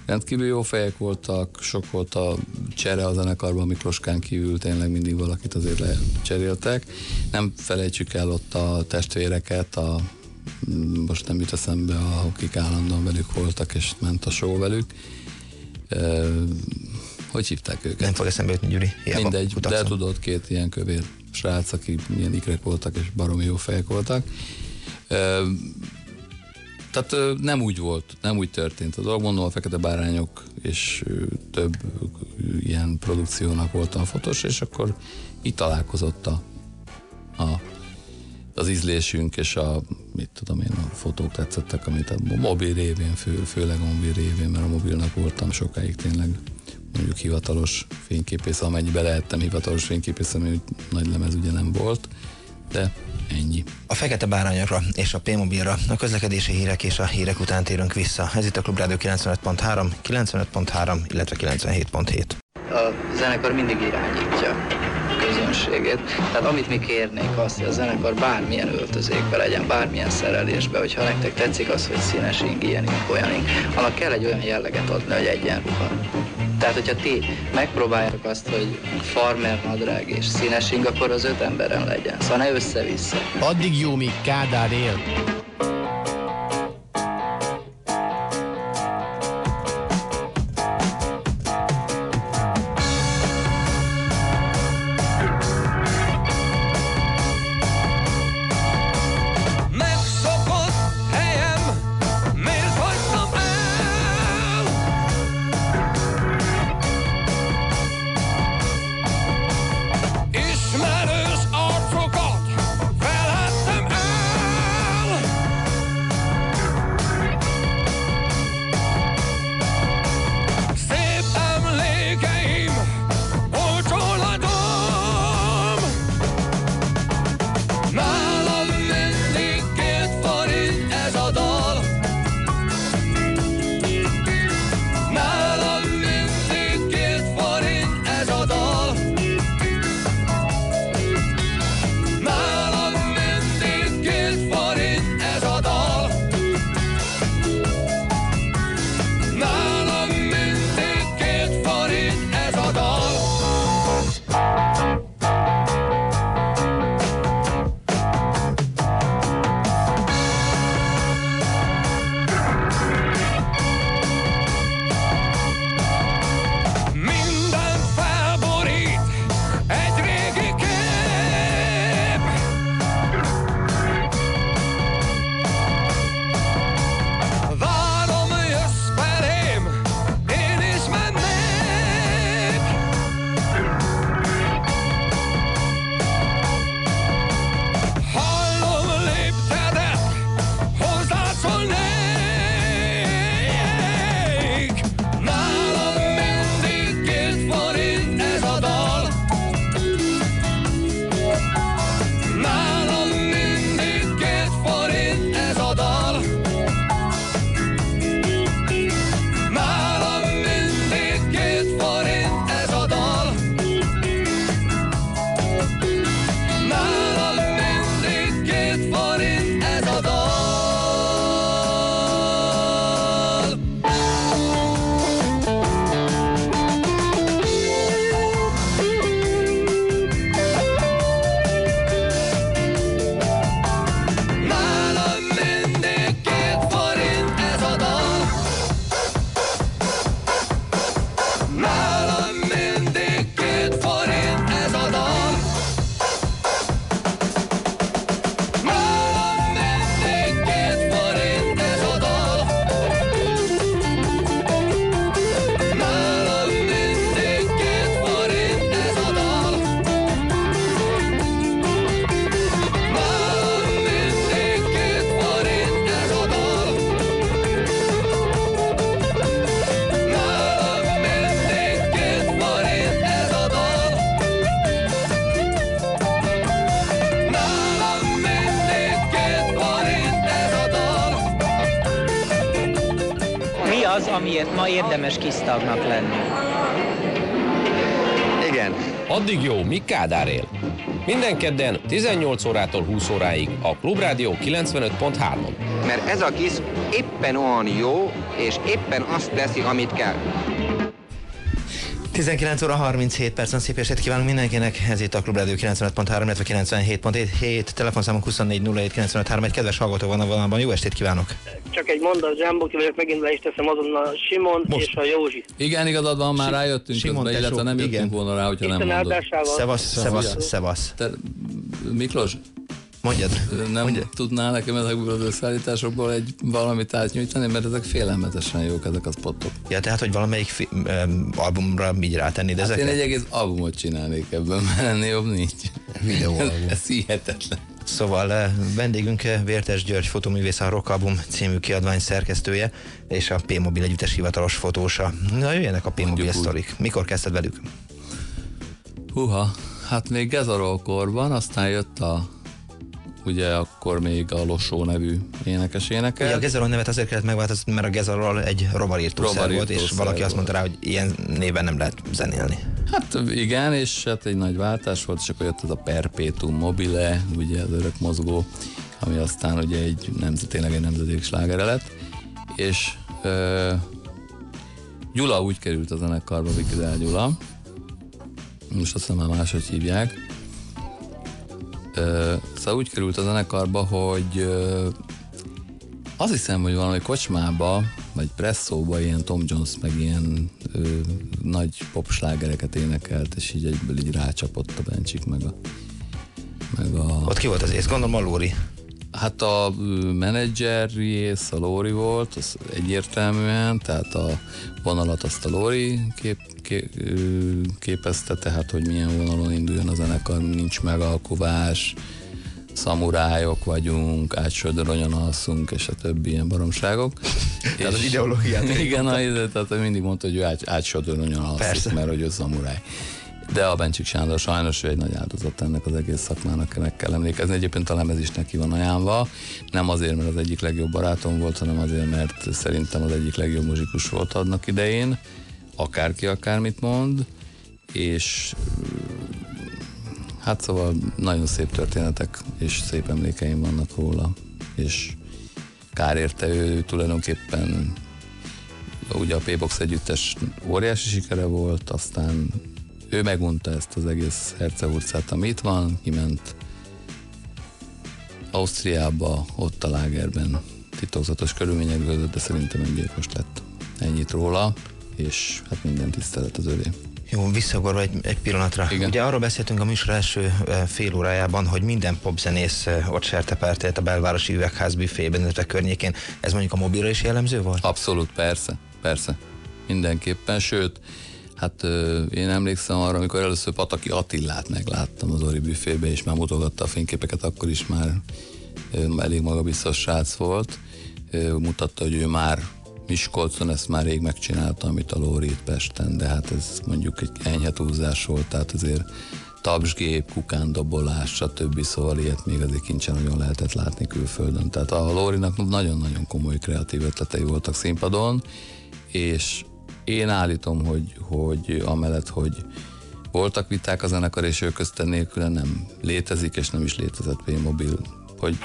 Speaker 4: rendkívül jó fejek voltak, sok volt a csere a zenekarban, Mikloskán kívül tényleg mindig valakit azért lecseréltek. Nem felejtsük el ott a testvéreket, a most nem jut eszembe, akik állandóan velük voltak, és ment a show velük. E, hogy hívták őket?
Speaker 3: Nem fog eszembe jutni, Gyuri.
Speaker 4: Hiába Mindegy, de tudod, két ilyen kövér srác, akik milyen ikrek voltak, és baromi jó fejek voltak. E, tehát nem úgy volt, nem úgy történt a dolog. Mondom, a Fekete Bárányok és több ilyen produkciónak voltam fotós, és akkor itt találkozott a, a az ízlésünk és a, mit tudom én, a fotók tetszettek, amit a mobil révén, fő, főleg mobil révén, mert a mobilnak voltam sokáig tényleg mondjuk hivatalos fényképész, amennyibe lehettem hivatalos fényképész, ami nagy lemez ugye nem volt, de ennyi.
Speaker 3: A fekete bárányokra és a P-mobilra a közlekedési hírek és a hírek után térünk vissza. Ez itt a Klubrádió 95.3, 95.3, illetve 97.7.
Speaker 14: A zenekar mindig irányítja közönségét. Tehát amit mi kérnénk azt, hogy a zenekar bármilyen öltözékbe legyen, bármilyen szerelésbe, hogyha nektek tetszik az, hogy színes ing, ilyen ing, olyan ing, annak kell egy olyan jelleget adni, hogy egyenruha. Tehát, hogyha ti megpróbáljátok azt, hogy farmer nadrág és színes ing, akkor az öt emberen legyen. Szóval ne össze-vissza.
Speaker 15: Addig jó, míg Kádár él.
Speaker 16: Az, amiért ma érdemes kisztagnak lenni.
Speaker 2: Igen.
Speaker 7: Addig jó, mi Kádár él. Minden kedden 18 órától 20 óráig a Klubrádió 95.3-on.
Speaker 2: Mert ez a kis éppen olyan jó, és éppen azt teszi, amit kell.
Speaker 3: 19 óra 37 percen szép estét kívánunk mindenkinek. Ez itt a Klubrádió 95.3, illetve 97.7, telefonszámunk 24 egy kedves hallgató van a vonalban. Jó estét kívánok!
Speaker 12: Csak egy mondat, Zsámboki vagyok, megint le is teszem azonnal Simon Most. és a Józsi.
Speaker 4: Igen, igazad van, már rájöttünk Simon közben, illetve nem jöttünk volna rá, hogyha nem mondod.
Speaker 3: Szevasz, szevasz, szevasz.
Speaker 4: Miklós,
Speaker 3: Mondjad.
Speaker 4: Nem
Speaker 3: Mondjad.
Speaker 4: tudnál nekem ezekből az összeállításokból egy valamit átnyújtani, mert ezek félelmetesen jók ezek a spotok.
Speaker 3: Ja, tehát, hogy valamelyik fi- um, albumra így rátenni, de
Speaker 4: hát
Speaker 3: ezeket?
Speaker 4: én egy egész albumot csinálnék ebből, mert ennél jobb nincs.
Speaker 3: Videóalbum.
Speaker 4: ez hihetetlen.
Speaker 3: Szóval vendégünk Vértes György fotoművész, a Rock Album című kiadvány szerkesztője, és a P-Mobil együttes hivatalos fotósa. Na jöjjenek a P-Mobil sztorik. Mikor kezdted velük?
Speaker 4: Huha, hát még Gezarol korban, aztán jött a ugye akkor még a Losó nevű énekes énekel.
Speaker 3: Ugye a Gezarol nevet azért kellett megváltoztatni, mert a Gezarol egy rovarírtószer volt, és valaki azt mondta rá, hogy ilyen néven nem lehet zenélni.
Speaker 4: Hát igen, és hát egy nagy váltás volt, és akkor jött ez a Perpetuum mobile, ugye az örök mozgó, ami aztán ugye egy nemzet, tényleg egy nemzedék slágere lett, és ö, Gyula úgy került a zenekarba, Vikidál Gyula, most azt hiszem már máshogy hívják, szóval úgy került a zenekarba, hogy azt hiszem, hogy valami kocsmába, vagy presszóba ilyen Tom Jones meg ilyen ö, nagy popslágereket énekelt, és így egyből így rácsapott a Bencsik meg a, meg a...
Speaker 3: Ott ki volt az ész? Gondolom a Lóri.
Speaker 4: Hát a menedzser rész a Lóri volt, az egyértelműen, tehát a vonalat azt a Lóri kép, kép, képezte, tehát hogy milyen vonalon induljon a zenekar, nincs megalkovás, szamurájok vagyunk, átsödöronyan alszunk, és a többi ilyen baromságok.
Speaker 3: tehát az ideológiát.
Speaker 4: Igen, a, tehát mindig mondta, hogy ő át, átsödöronyan alszik, mert hogy ő szamuráj. De a Bencsik Sándor sajnos ő egy nagy áldozat ennek az egész szakmának, meg kell emlékezni. Egyébként a lemez is neki van ajánlva, nem azért, mert az egyik legjobb barátom volt, hanem azért, mert szerintem az egyik legjobb muzsikus volt adnak idején, akárki akármit mond, és hát szóval nagyon szép történetek és szép emlékeim vannak róla, és kár érte ő tulajdonképpen. Ugye a P-Box együttes óriási sikere volt, aztán ő megunta ezt az egész hercehurcát, ami itt van, kiment Ausztriába, ott a lágerben titokzatos körülmények között, de szerintem öngyilkos lett. Ennyit róla, és hát minden tisztelet az övé.
Speaker 3: Jó, visszagorva egy, egy pillanatra. Igen. Ugye arról beszéltünk a műsor első fél órájában, hogy minden popzenész ott sertepeltélt a belvárosi üvegház büfében, illetve környékén. Ez mondjuk a mobilra is jellemző volt?
Speaker 4: Abszolút, persze, persze. Mindenképpen, sőt, Hát én emlékszem arra, amikor először Pataki Attillát megláttam az Ori büfébe, és már mutogatta a fényképeket, akkor is már elég magabiztos srác volt. Mutatta, hogy ő már Miskolcon ezt már rég megcsinálta, amit a Lóri itt Pesten, de hát ez mondjuk egy enyhe túlzás volt, tehát azért tapsgép, kukándobolás, stb. Szóval ilyet még azért kincsen nagyon lehetett látni külföldön. Tehát a Lórinak nagyon-nagyon komoly kreatív ötletei voltak színpadon, és én állítom, hogy, hogy amellett, hogy voltak viták a zenekar, és ők közten nélküle nem létezik, és nem is létezett P-mobil, hogy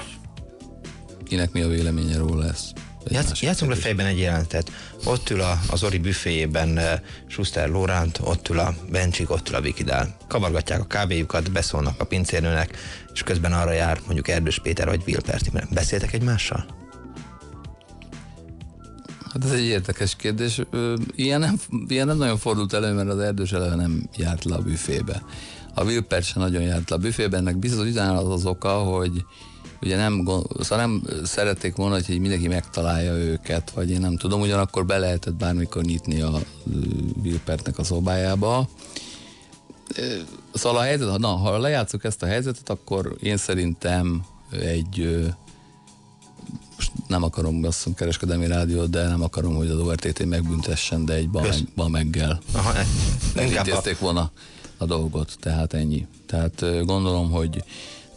Speaker 4: kinek mi a véleménye róla ez.
Speaker 3: Játsz, játszunk le fejben egy jelentet. Ott ül a, az Ori büféjében uh, Schuster Lóránt, ott ül a Bencsik, ott ül a Vikidál. Kavargatják a kávéjukat, beszólnak a pincérnőnek, és közben arra jár mondjuk Erdős Péter vagy Vilperti. Beszéltek egymással?
Speaker 4: Hát ez egy érdekes kérdés. Ilyen nem, ilyen nem nagyon fordult elő, mert az erdős eleve nem járt le a büfébe. A Wilper sem nagyon járt le a büfébe, ennek biztos az az oka, hogy ugye nem, szóval nem szerették volna, hogy mindenki megtalálja őket, vagy én nem tudom, ugyanakkor be lehetett bármikor nyitni a Wilpertnek a szobájába. Szóval a helyzet, na, ha lejátszuk ezt a helyzetet, akkor én szerintem egy nem akarom azt kereskedelmi rádiót, de nem akarom, hogy az ORTT megbüntessen, de egy bameggel intézték volna a dolgot, tehát ennyi. Tehát gondolom, hogy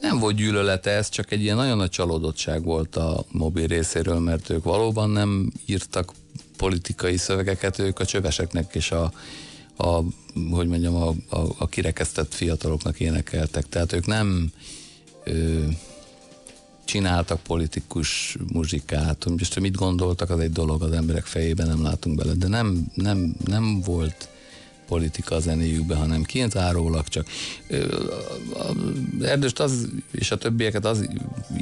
Speaker 4: nem volt gyűlölet ez, csak egy ilyen nagyon nagy csalódottság volt a mobil részéről, mert ők valóban nem írtak politikai szövegeket ők a csöveseknek és a, a hogy mondjam, a, a, a kirekesztett fiataloknak énekeltek. Tehát ők nem ö, csináltak politikus muzsikát, most mit gondoltak, az egy dolog az emberek fejében, nem látunk bele, de nem, nem, nem volt politika a zenéjükbe, hanem kizárólag csak. Erdőst az, és a többieket az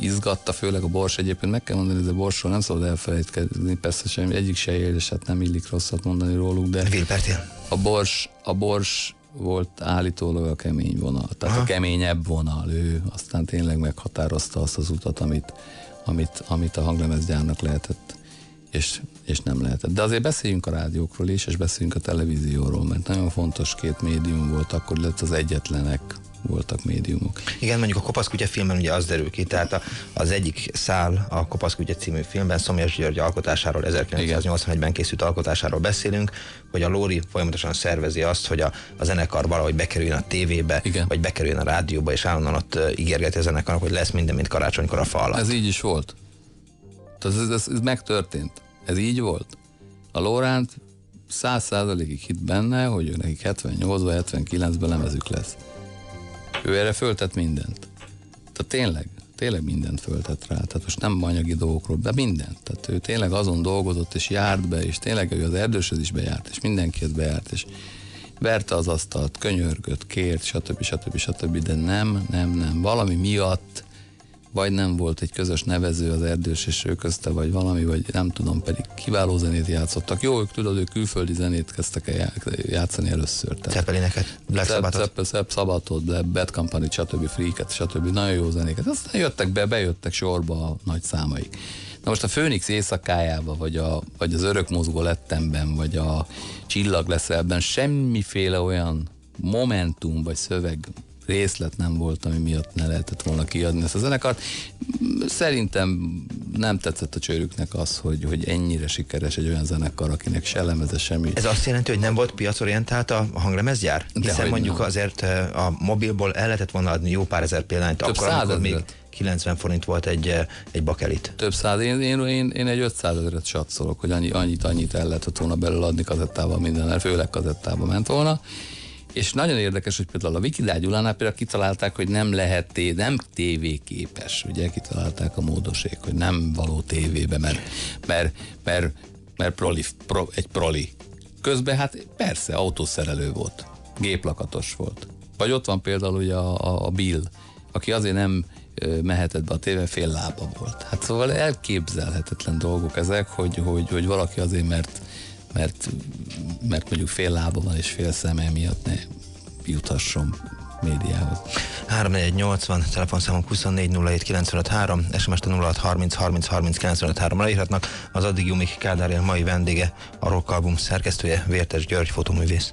Speaker 4: izgatta, főleg a Bors egyébként, meg kell mondani, hogy a Borsról nem szabad elfelejtkezni, persze sem, egyik se él, és hát nem illik rosszat mondani róluk, de a Bors, a Bors volt állítólag a kemény vonal, tehát Aha. a keményebb vonal, ő aztán tényleg meghatározta azt az utat, amit, amit, amit a hanglemezgyárnak lehetett és, és nem lehetett. De azért beszéljünk a rádiókról is, és beszéljünk a televízióról, mert nagyon fontos két médium volt, akkor lett az egyetlenek voltak médiumok.
Speaker 3: Igen, mondjuk a Kopaszkutya filmben ugye az derül ki, tehát a, az egyik szál a Kopaszkutya című filmben Szomjas György alkotásáról, 1981-ben készült alkotásáról beszélünk, hogy a Lóri folyamatosan szervezi azt, hogy a, a zenekar valahogy bekerüljön a tévébe, Igen. vagy bekerüljön a rádióba, és állandóan ott ígérgeti a zenekarnak, hogy lesz minden, mint karácsonykor a fa alatt.
Speaker 4: Ez így is volt. Ez, ez, ez, ez megtörtént. Ez így volt. A Lóránt száz százalékig hit benne, hogy ő nekik 78-ban, 79-ben lemezük lesz. Ő erre föltett mindent. Tehát tényleg, tényleg mindent föltett rá. Tehát most nem anyagi dolgokról, de mindent. Tehát ő tényleg azon dolgozott, és járt be, és tényleg ő az erdősöz is bejárt, és mindenkihez bejárt, és verte az asztalt, könyörgött, kért, stb. stb. stb. De nem, nem, nem. Valami miatt vagy nem volt egy közös nevező az erdős és ő közte, vagy valami, vagy nem tudom, pedig kiváló zenét játszottak. Jó, ők tudod, ők külföldi zenét kezdtek el játszani először.
Speaker 3: Ceppelineket, Black Sabbathot.
Speaker 4: Szebb Szabbatot, Bad Company, stb. Freaket, stb. Nagyon jó zenéket. Aztán jöttek be, bejöttek sorba a nagy számaik. Na most a Főnix éjszakájába, vagy, a, vagy az örök mozgó lettemben, vagy a csillag lesz ebben semmiféle olyan momentum vagy szöveg részlet nem volt, ami miatt ne lehetett volna kiadni ezt a zenekart. Szerintem nem tetszett a csőrüknek az, hogy, hogy ennyire sikeres egy olyan zenekar, akinek se lemeze semmi.
Speaker 3: Ez azt jelenti, hogy nem volt piacorientált a hanglemezgyár? Hiszen De mondjuk nem. azért a mobilból el lehetett volna adni jó pár ezer példányt, Több akkor, amikor még 90 forint volt egy, egy bakelit.
Speaker 4: Több száz, én, én, én, én egy 500 ezeret satszolok, hogy annyi, annyit, annyit el lehetett volna belőle adni kazettával minden, főleg kazettával ment volna. És nagyon érdekes, hogy például a Vikidá Gyulánál például kitalálták, hogy nem lehet, té, nem tévéképes, ugye kitalálták a módosék, hogy nem való tévébe, mert, mert, mert, mert proli, pro, egy proli. Közben hát persze, autószerelő volt, géplakatos volt. Vagy ott van például ugye a, a Bill, aki azért nem mehetett be a tévé, fél lába volt. Hát szóval elképzelhetetlen dolgok ezek, hogy, hogy, hogy valaki azért, mert mert, mert mondjuk fél lába van és fél szeme miatt ne juthasson médiához.
Speaker 3: 3480, telefonszámunk 2407953, SMS-t 0630 30 30 953 leírhatnak. Az addig Jumik Kádár mai vendége, a Rock Album szerkesztője, Vértes György fotoművész.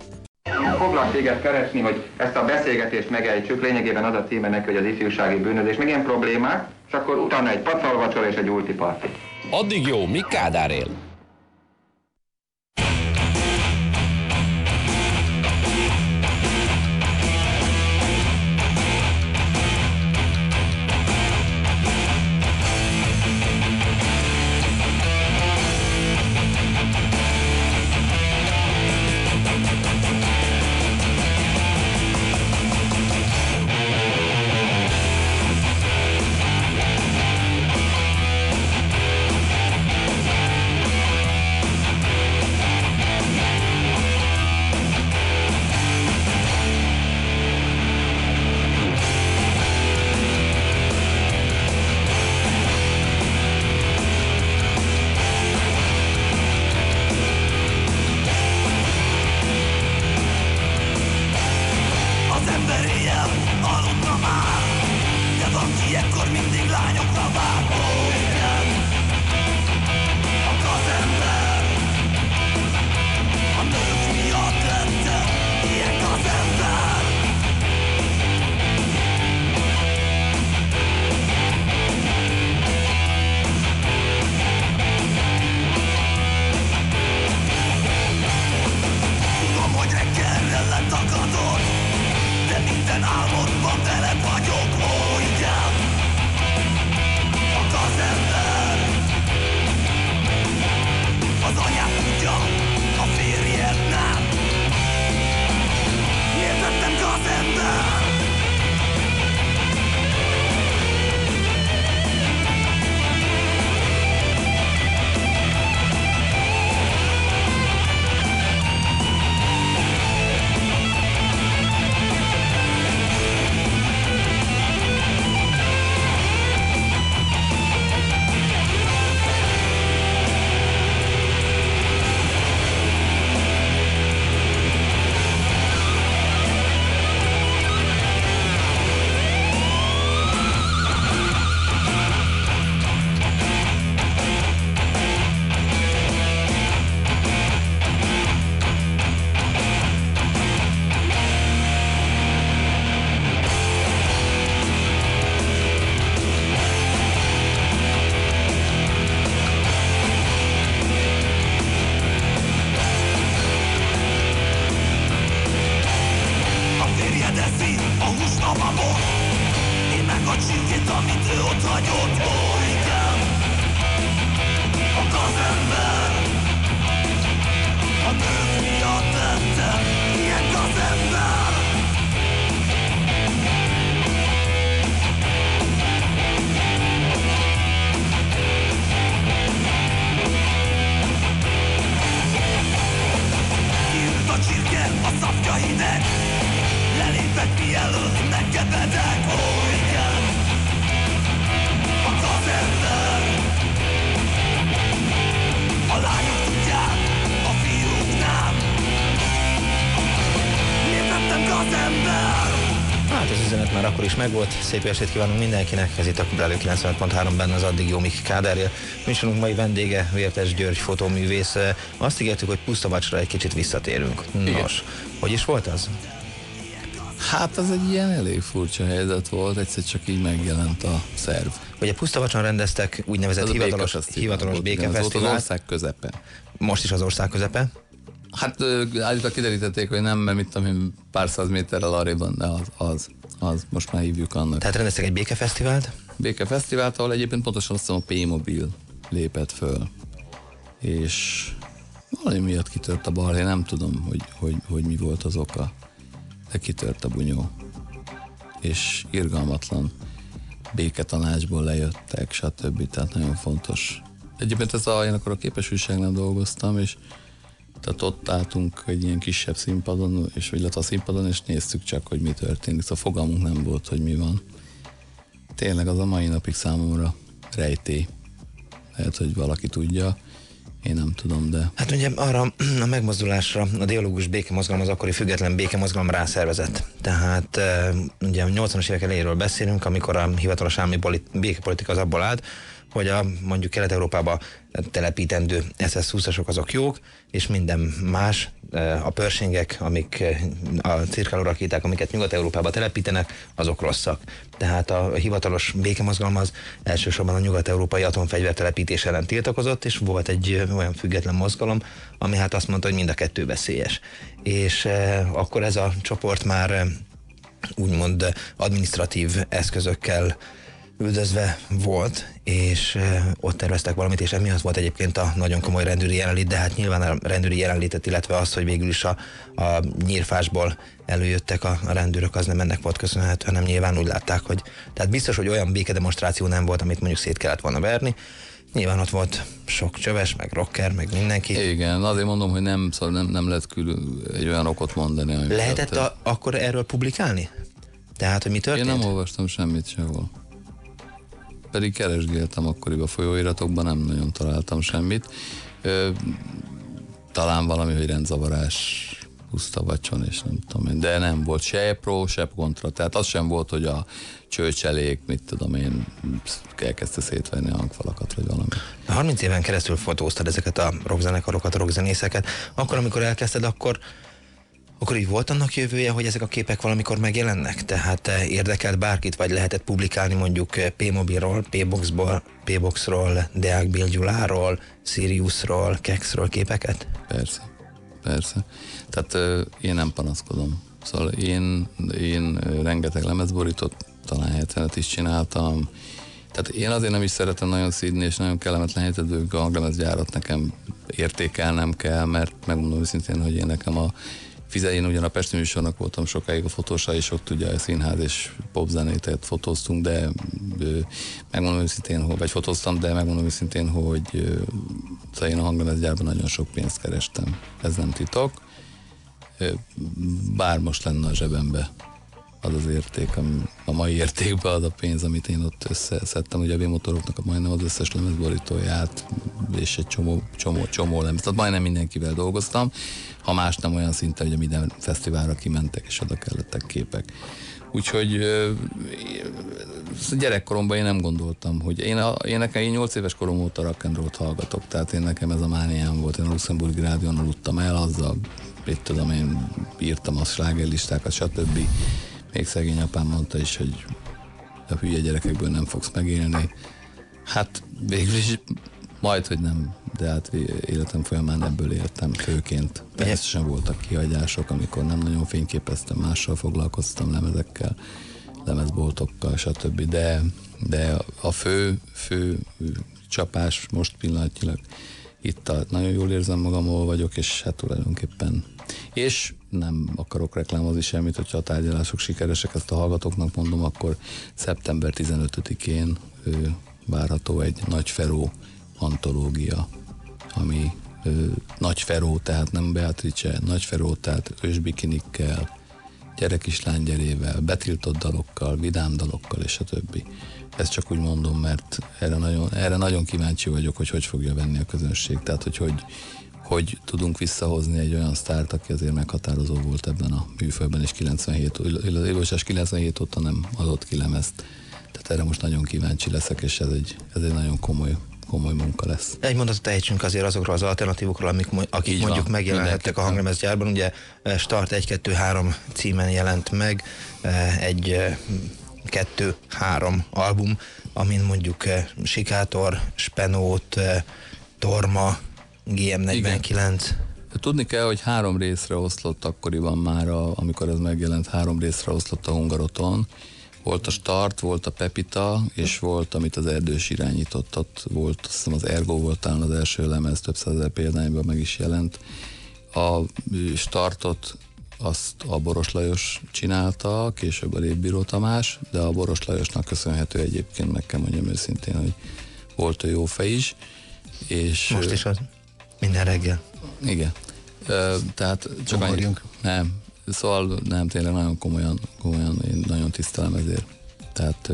Speaker 2: Foglak téged keresni, hogy ezt a beszélgetést megejtsük, lényegében az a címe neki, hogy az ifjúsági bűnözés, meg ilyen problémák, és akkor utána egy pacalvacsora és egy ulti parti.
Speaker 7: Addig jó, mi Kádár él?
Speaker 3: Mano, provável már akkor is megvolt. Szép estét kívánunk mindenkinek. Ez itt a Klubrádió 95.3 benne az addig jó Mik Kádárja. Műsorunk mai vendége Vértes György fotóművész. Azt ígértük, hogy puszta vacsra egy kicsit visszatérünk. Nos, hogy is volt az?
Speaker 4: Hát az egy ilyen elég furcsa helyzet volt, egyszer csak így megjelent a szerv.
Speaker 3: Ugye Pusztavacson rendeztek úgynevezett hivatalos, hivatalos
Speaker 4: igen, volt az
Speaker 3: békefesztivált.
Speaker 4: ország közepe.
Speaker 3: Most is az ország közepe.
Speaker 4: Hát állítólag kiderítették, hogy nem, mert mit tudom én, pár száz méterrel arréban, de az, az, az, most már hívjuk annak.
Speaker 3: Tehát rendeztek egy békefesztivált?
Speaker 4: Békefesztivált, ahol egyébként pontosan azt hiszem a P-mobil lépett föl. És valami miatt kitört a balhé, nem tudom, hogy, hogy, hogy mi volt az oka, de kitört a bunyó. És irgalmatlan béketanácsból lejöttek, stb. Tehát nagyon fontos. Egyébként ez a, én akkor a képes újságnál dolgoztam, és tehát ott álltunk egy ilyen kisebb színpadon, és vagy illetve a színpadon, és néztük csak, hogy mi történik. Szóval fogalmunk nem volt, hogy mi van. Tényleg az a mai napig számomra rejtély. Lehet, hogy valaki tudja, én nem tudom, de...
Speaker 3: Hát ugye arra a megmozdulásra a dialógus békemozgalom az akkori független békemozgalom rászervezett. Tehát e, ugye a 80-as évek elejéről beszélünk, amikor a hivatalos állami polit- békepolitika az abból állt, hogy a mondjuk Kelet-Európába telepítendő SS-20-asok azok jók, és minden más, e, a pörsingek, amik e, a cirkáló amiket Nyugat-Európába telepítenek, azok rosszak. Tehát a hivatalos békemozgalom az elsősorban a nyugat-európai atomfegyver telepítés ellen tiltakozott, és volt egy olyan független mozgalom, ami hát azt mondta, hogy mind a kettő veszélyes. És e, akkor ez a csoport már úgymond administratív eszközökkel üldözve volt, és ott terveztek valamit, és emiatt volt egyébként a nagyon komoly rendőri jelenlét, de hát nyilván a rendőri jelenlétet, illetve azt, hogy végül is a, a nyírfásból előjöttek a, a rendőrök, az nem ennek volt köszönhető, hanem nyilván úgy látták, hogy tehát biztos, hogy olyan békedemonstráció nem volt, amit mondjuk szét kellett volna verni, Nyilván ott volt sok csöves, meg rocker, meg mindenki.
Speaker 4: Igen, azért mondom, hogy nem, szóval nem, nem lehet külön egy olyan okot mondani.
Speaker 3: Lehetett a, akkor erről publikálni? Tehát, hogy mi történt?
Speaker 4: Én nem olvastam semmit sehol. Pedig keresgéltem akkoriban folyóiratokban, nem nagyon találtam semmit. Ö, talán valami, hogy rendzavarás puszta vacson, és nem tudom én. De nem volt se pro, se kontra. Tehát az sem volt, hogy a csőcselék, mit tudom én, elkezdte szétvenni a hangfalakat, vagy valami.
Speaker 3: 30 éven keresztül fotóztad ezeket a rockzenekarokat, rockzenészeket. Akkor, amikor elkezdted, akkor akkor így volt annak jövője, hogy ezek a képek valamikor megjelennek? Tehát eh, érdekelt bárkit, vagy lehetett publikálni mondjuk eh, P-mobilról, P-boxból, P-boxról, Deák Bill Siriusról, Kexről képeket?
Speaker 4: Persze, persze. Tehát ö, én nem panaszkodom. Szóval én, én ö, rengeteg lemezborítót, talán 70-et is csináltam. Tehát én azért nem is szeretem nagyon szídni, és nagyon kellemetlen helyzetű a lemezgyárat nekem értékelnem kell, mert megmondom őszintén, hogy én nekem a Fize, én ugyan a Pesti műsornak voltam sokáig a fotósa, és ott ugye a színház és popzenét fotóztunk, de megmondom őszintén, hogy, vagy fotóztam, de megmondom őszintén, hogy szóval én a hanglemezgyárban nagyon sok pénzt kerestem. Ez nem titok. Bár most lenne a zsebembe az az érték, a mai értékben az a pénz, amit én ott összeszedtem, ugye a B-motoroknak a majdnem az összes lemezborítóját, és egy csomó, csomó, csomó lemez, tehát majdnem mindenkivel dolgoztam, ha más nem olyan szinten, hogy minden fesztiválra kimentek, és oda kellettek képek. Úgyhogy gyerekkoromban én nem gondoltam, hogy én, a, én nekem én 8 éves korom óta rock and roll-t hallgatok, tehát én nekem ez a mániám volt, én a Luxemburgi rádión aludtam el, azzal, mit tudom én, írtam a slágerlistákat, stb. Még szegény apám mondta is, hogy a hülye gyerekekből nem fogsz megélni. Hát végül is majd, hogy nem, de hát életem folyamán ebből éltem főként. Persze sem voltak kihagyások, amikor nem nagyon fényképeztem, mással foglalkoztam lemezekkel, lemezboltokkal, stb. De, de a fő, fő csapás most pillanatnyilag itt a, nagyon jól érzem magam, ahol vagyok, és hát tulajdonképpen és nem akarok reklámozni semmit, hogyha a tárgyalások sikeresek, ezt a hallgatóknak mondom, akkor szeptember 15-én várható egy Nagy Feró antológia, ami ö, Nagy Feró, tehát nem Beatrice, Nagy Feró, tehát ősbikinikkel, gyerekislány betiltott dalokkal, vidám dalokkal és a többi. Ezt csak úgy mondom, mert erre nagyon, erre nagyon kíváncsi vagyok, hogy hogy fogja venni a közönség. Tehát, hogy hogy, hogy tudunk visszahozni egy olyan sztárt, aki azért meghatározó volt ebben a műfajban, és 97, Ilósás 97 óta nem adott ki lemezt. Tehát erre most nagyon kíváncsi leszek, és ez egy, ez egy nagyon komoly komoly munka lesz.
Speaker 9: Egy mondatot ejtsünk azért azokról az alternatívokról, amik, akik Így mondjuk van, megjelenhettek a hanglemezgyárban. Ugye eh, Start 1-2-3 címen jelent meg eh, egy 2-3 eh, album, amin mondjuk Sikátor, Spenót, Torma, GM49. Igen.
Speaker 4: Tudni kell, hogy három részre oszlott akkoriban már, a, amikor ez megjelent, három részre oszlott a Hungaroton. Volt a Start, volt a Pepita, és volt, amit az erdős irányított, ott volt, azt hiszem az Ergo volt talán az első lemez, több százezer példányban meg is jelent. A Startot azt a Boros Lajos csinálta, később a Lépbíró Tamás, de a Boros Lajosnak köszönhető egyébként, meg kell mondjam őszintén, hogy volt ő jó fej is. És,
Speaker 9: Most is az. Minden reggel.
Speaker 4: Igen. Tehát csak annyi, nem, Szóval nem, tényleg nagyon komolyan, komolyan én nagyon tisztelem ezért. Tehát,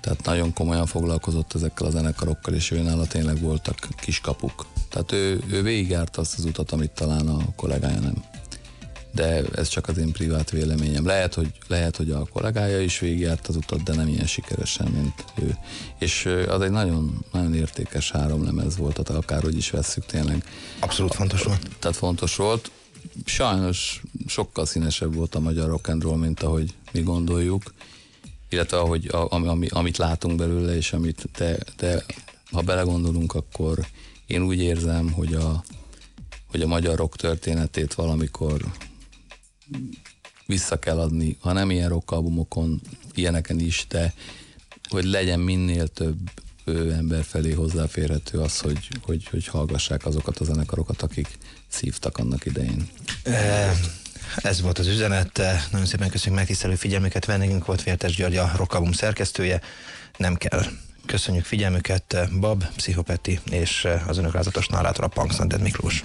Speaker 4: tehát nagyon komolyan foglalkozott ezekkel a zenekarokkal, és ő nála tényleg voltak kiskapuk. Tehát ő, ő végigjárta azt az utat, amit talán a kollégája nem. De ez csak az én privát véleményem. Lehet, hogy, lehet, hogy a kollégája is végigjárt az utat, de nem ilyen sikeresen, mint ő. És az egy nagyon, nagyon értékes három lemez volt, tehát akárhogy is vesszük tényleg.
Speaker 9: Abszolút fontos volt.
Speaker 4: Tehát fontos volt sajnos sokkal színesebb volt a magyar rock and roll, mint ahogy mi gondoljuk, illetve ahogy, ami, amit látunk belőle, és amit te, te, ha belegondolunk, akkor én úgy érzem, hogy a, hogy a magyar rock történetét valamikor vissza kell adni, ha nem ilyen rock albumokon, ilyeneken is, de hogy legyen minél több ember felé hozzáférhető az, hogy, hogy, hogy hallgassák azokat a zenekarokat, akik szívtak annak idején.
Speaker 9: Ez volt az üzenet. Nagyon szépen köszönjük megtisztelő figyelmüket. Vendégünk volt Vértes György, a Rockabum szerkesztője. Nem kell. Köszönjük figyelmüket. Bab, Pszichopeti és az önök rázatos narrátor a Punks Miklós.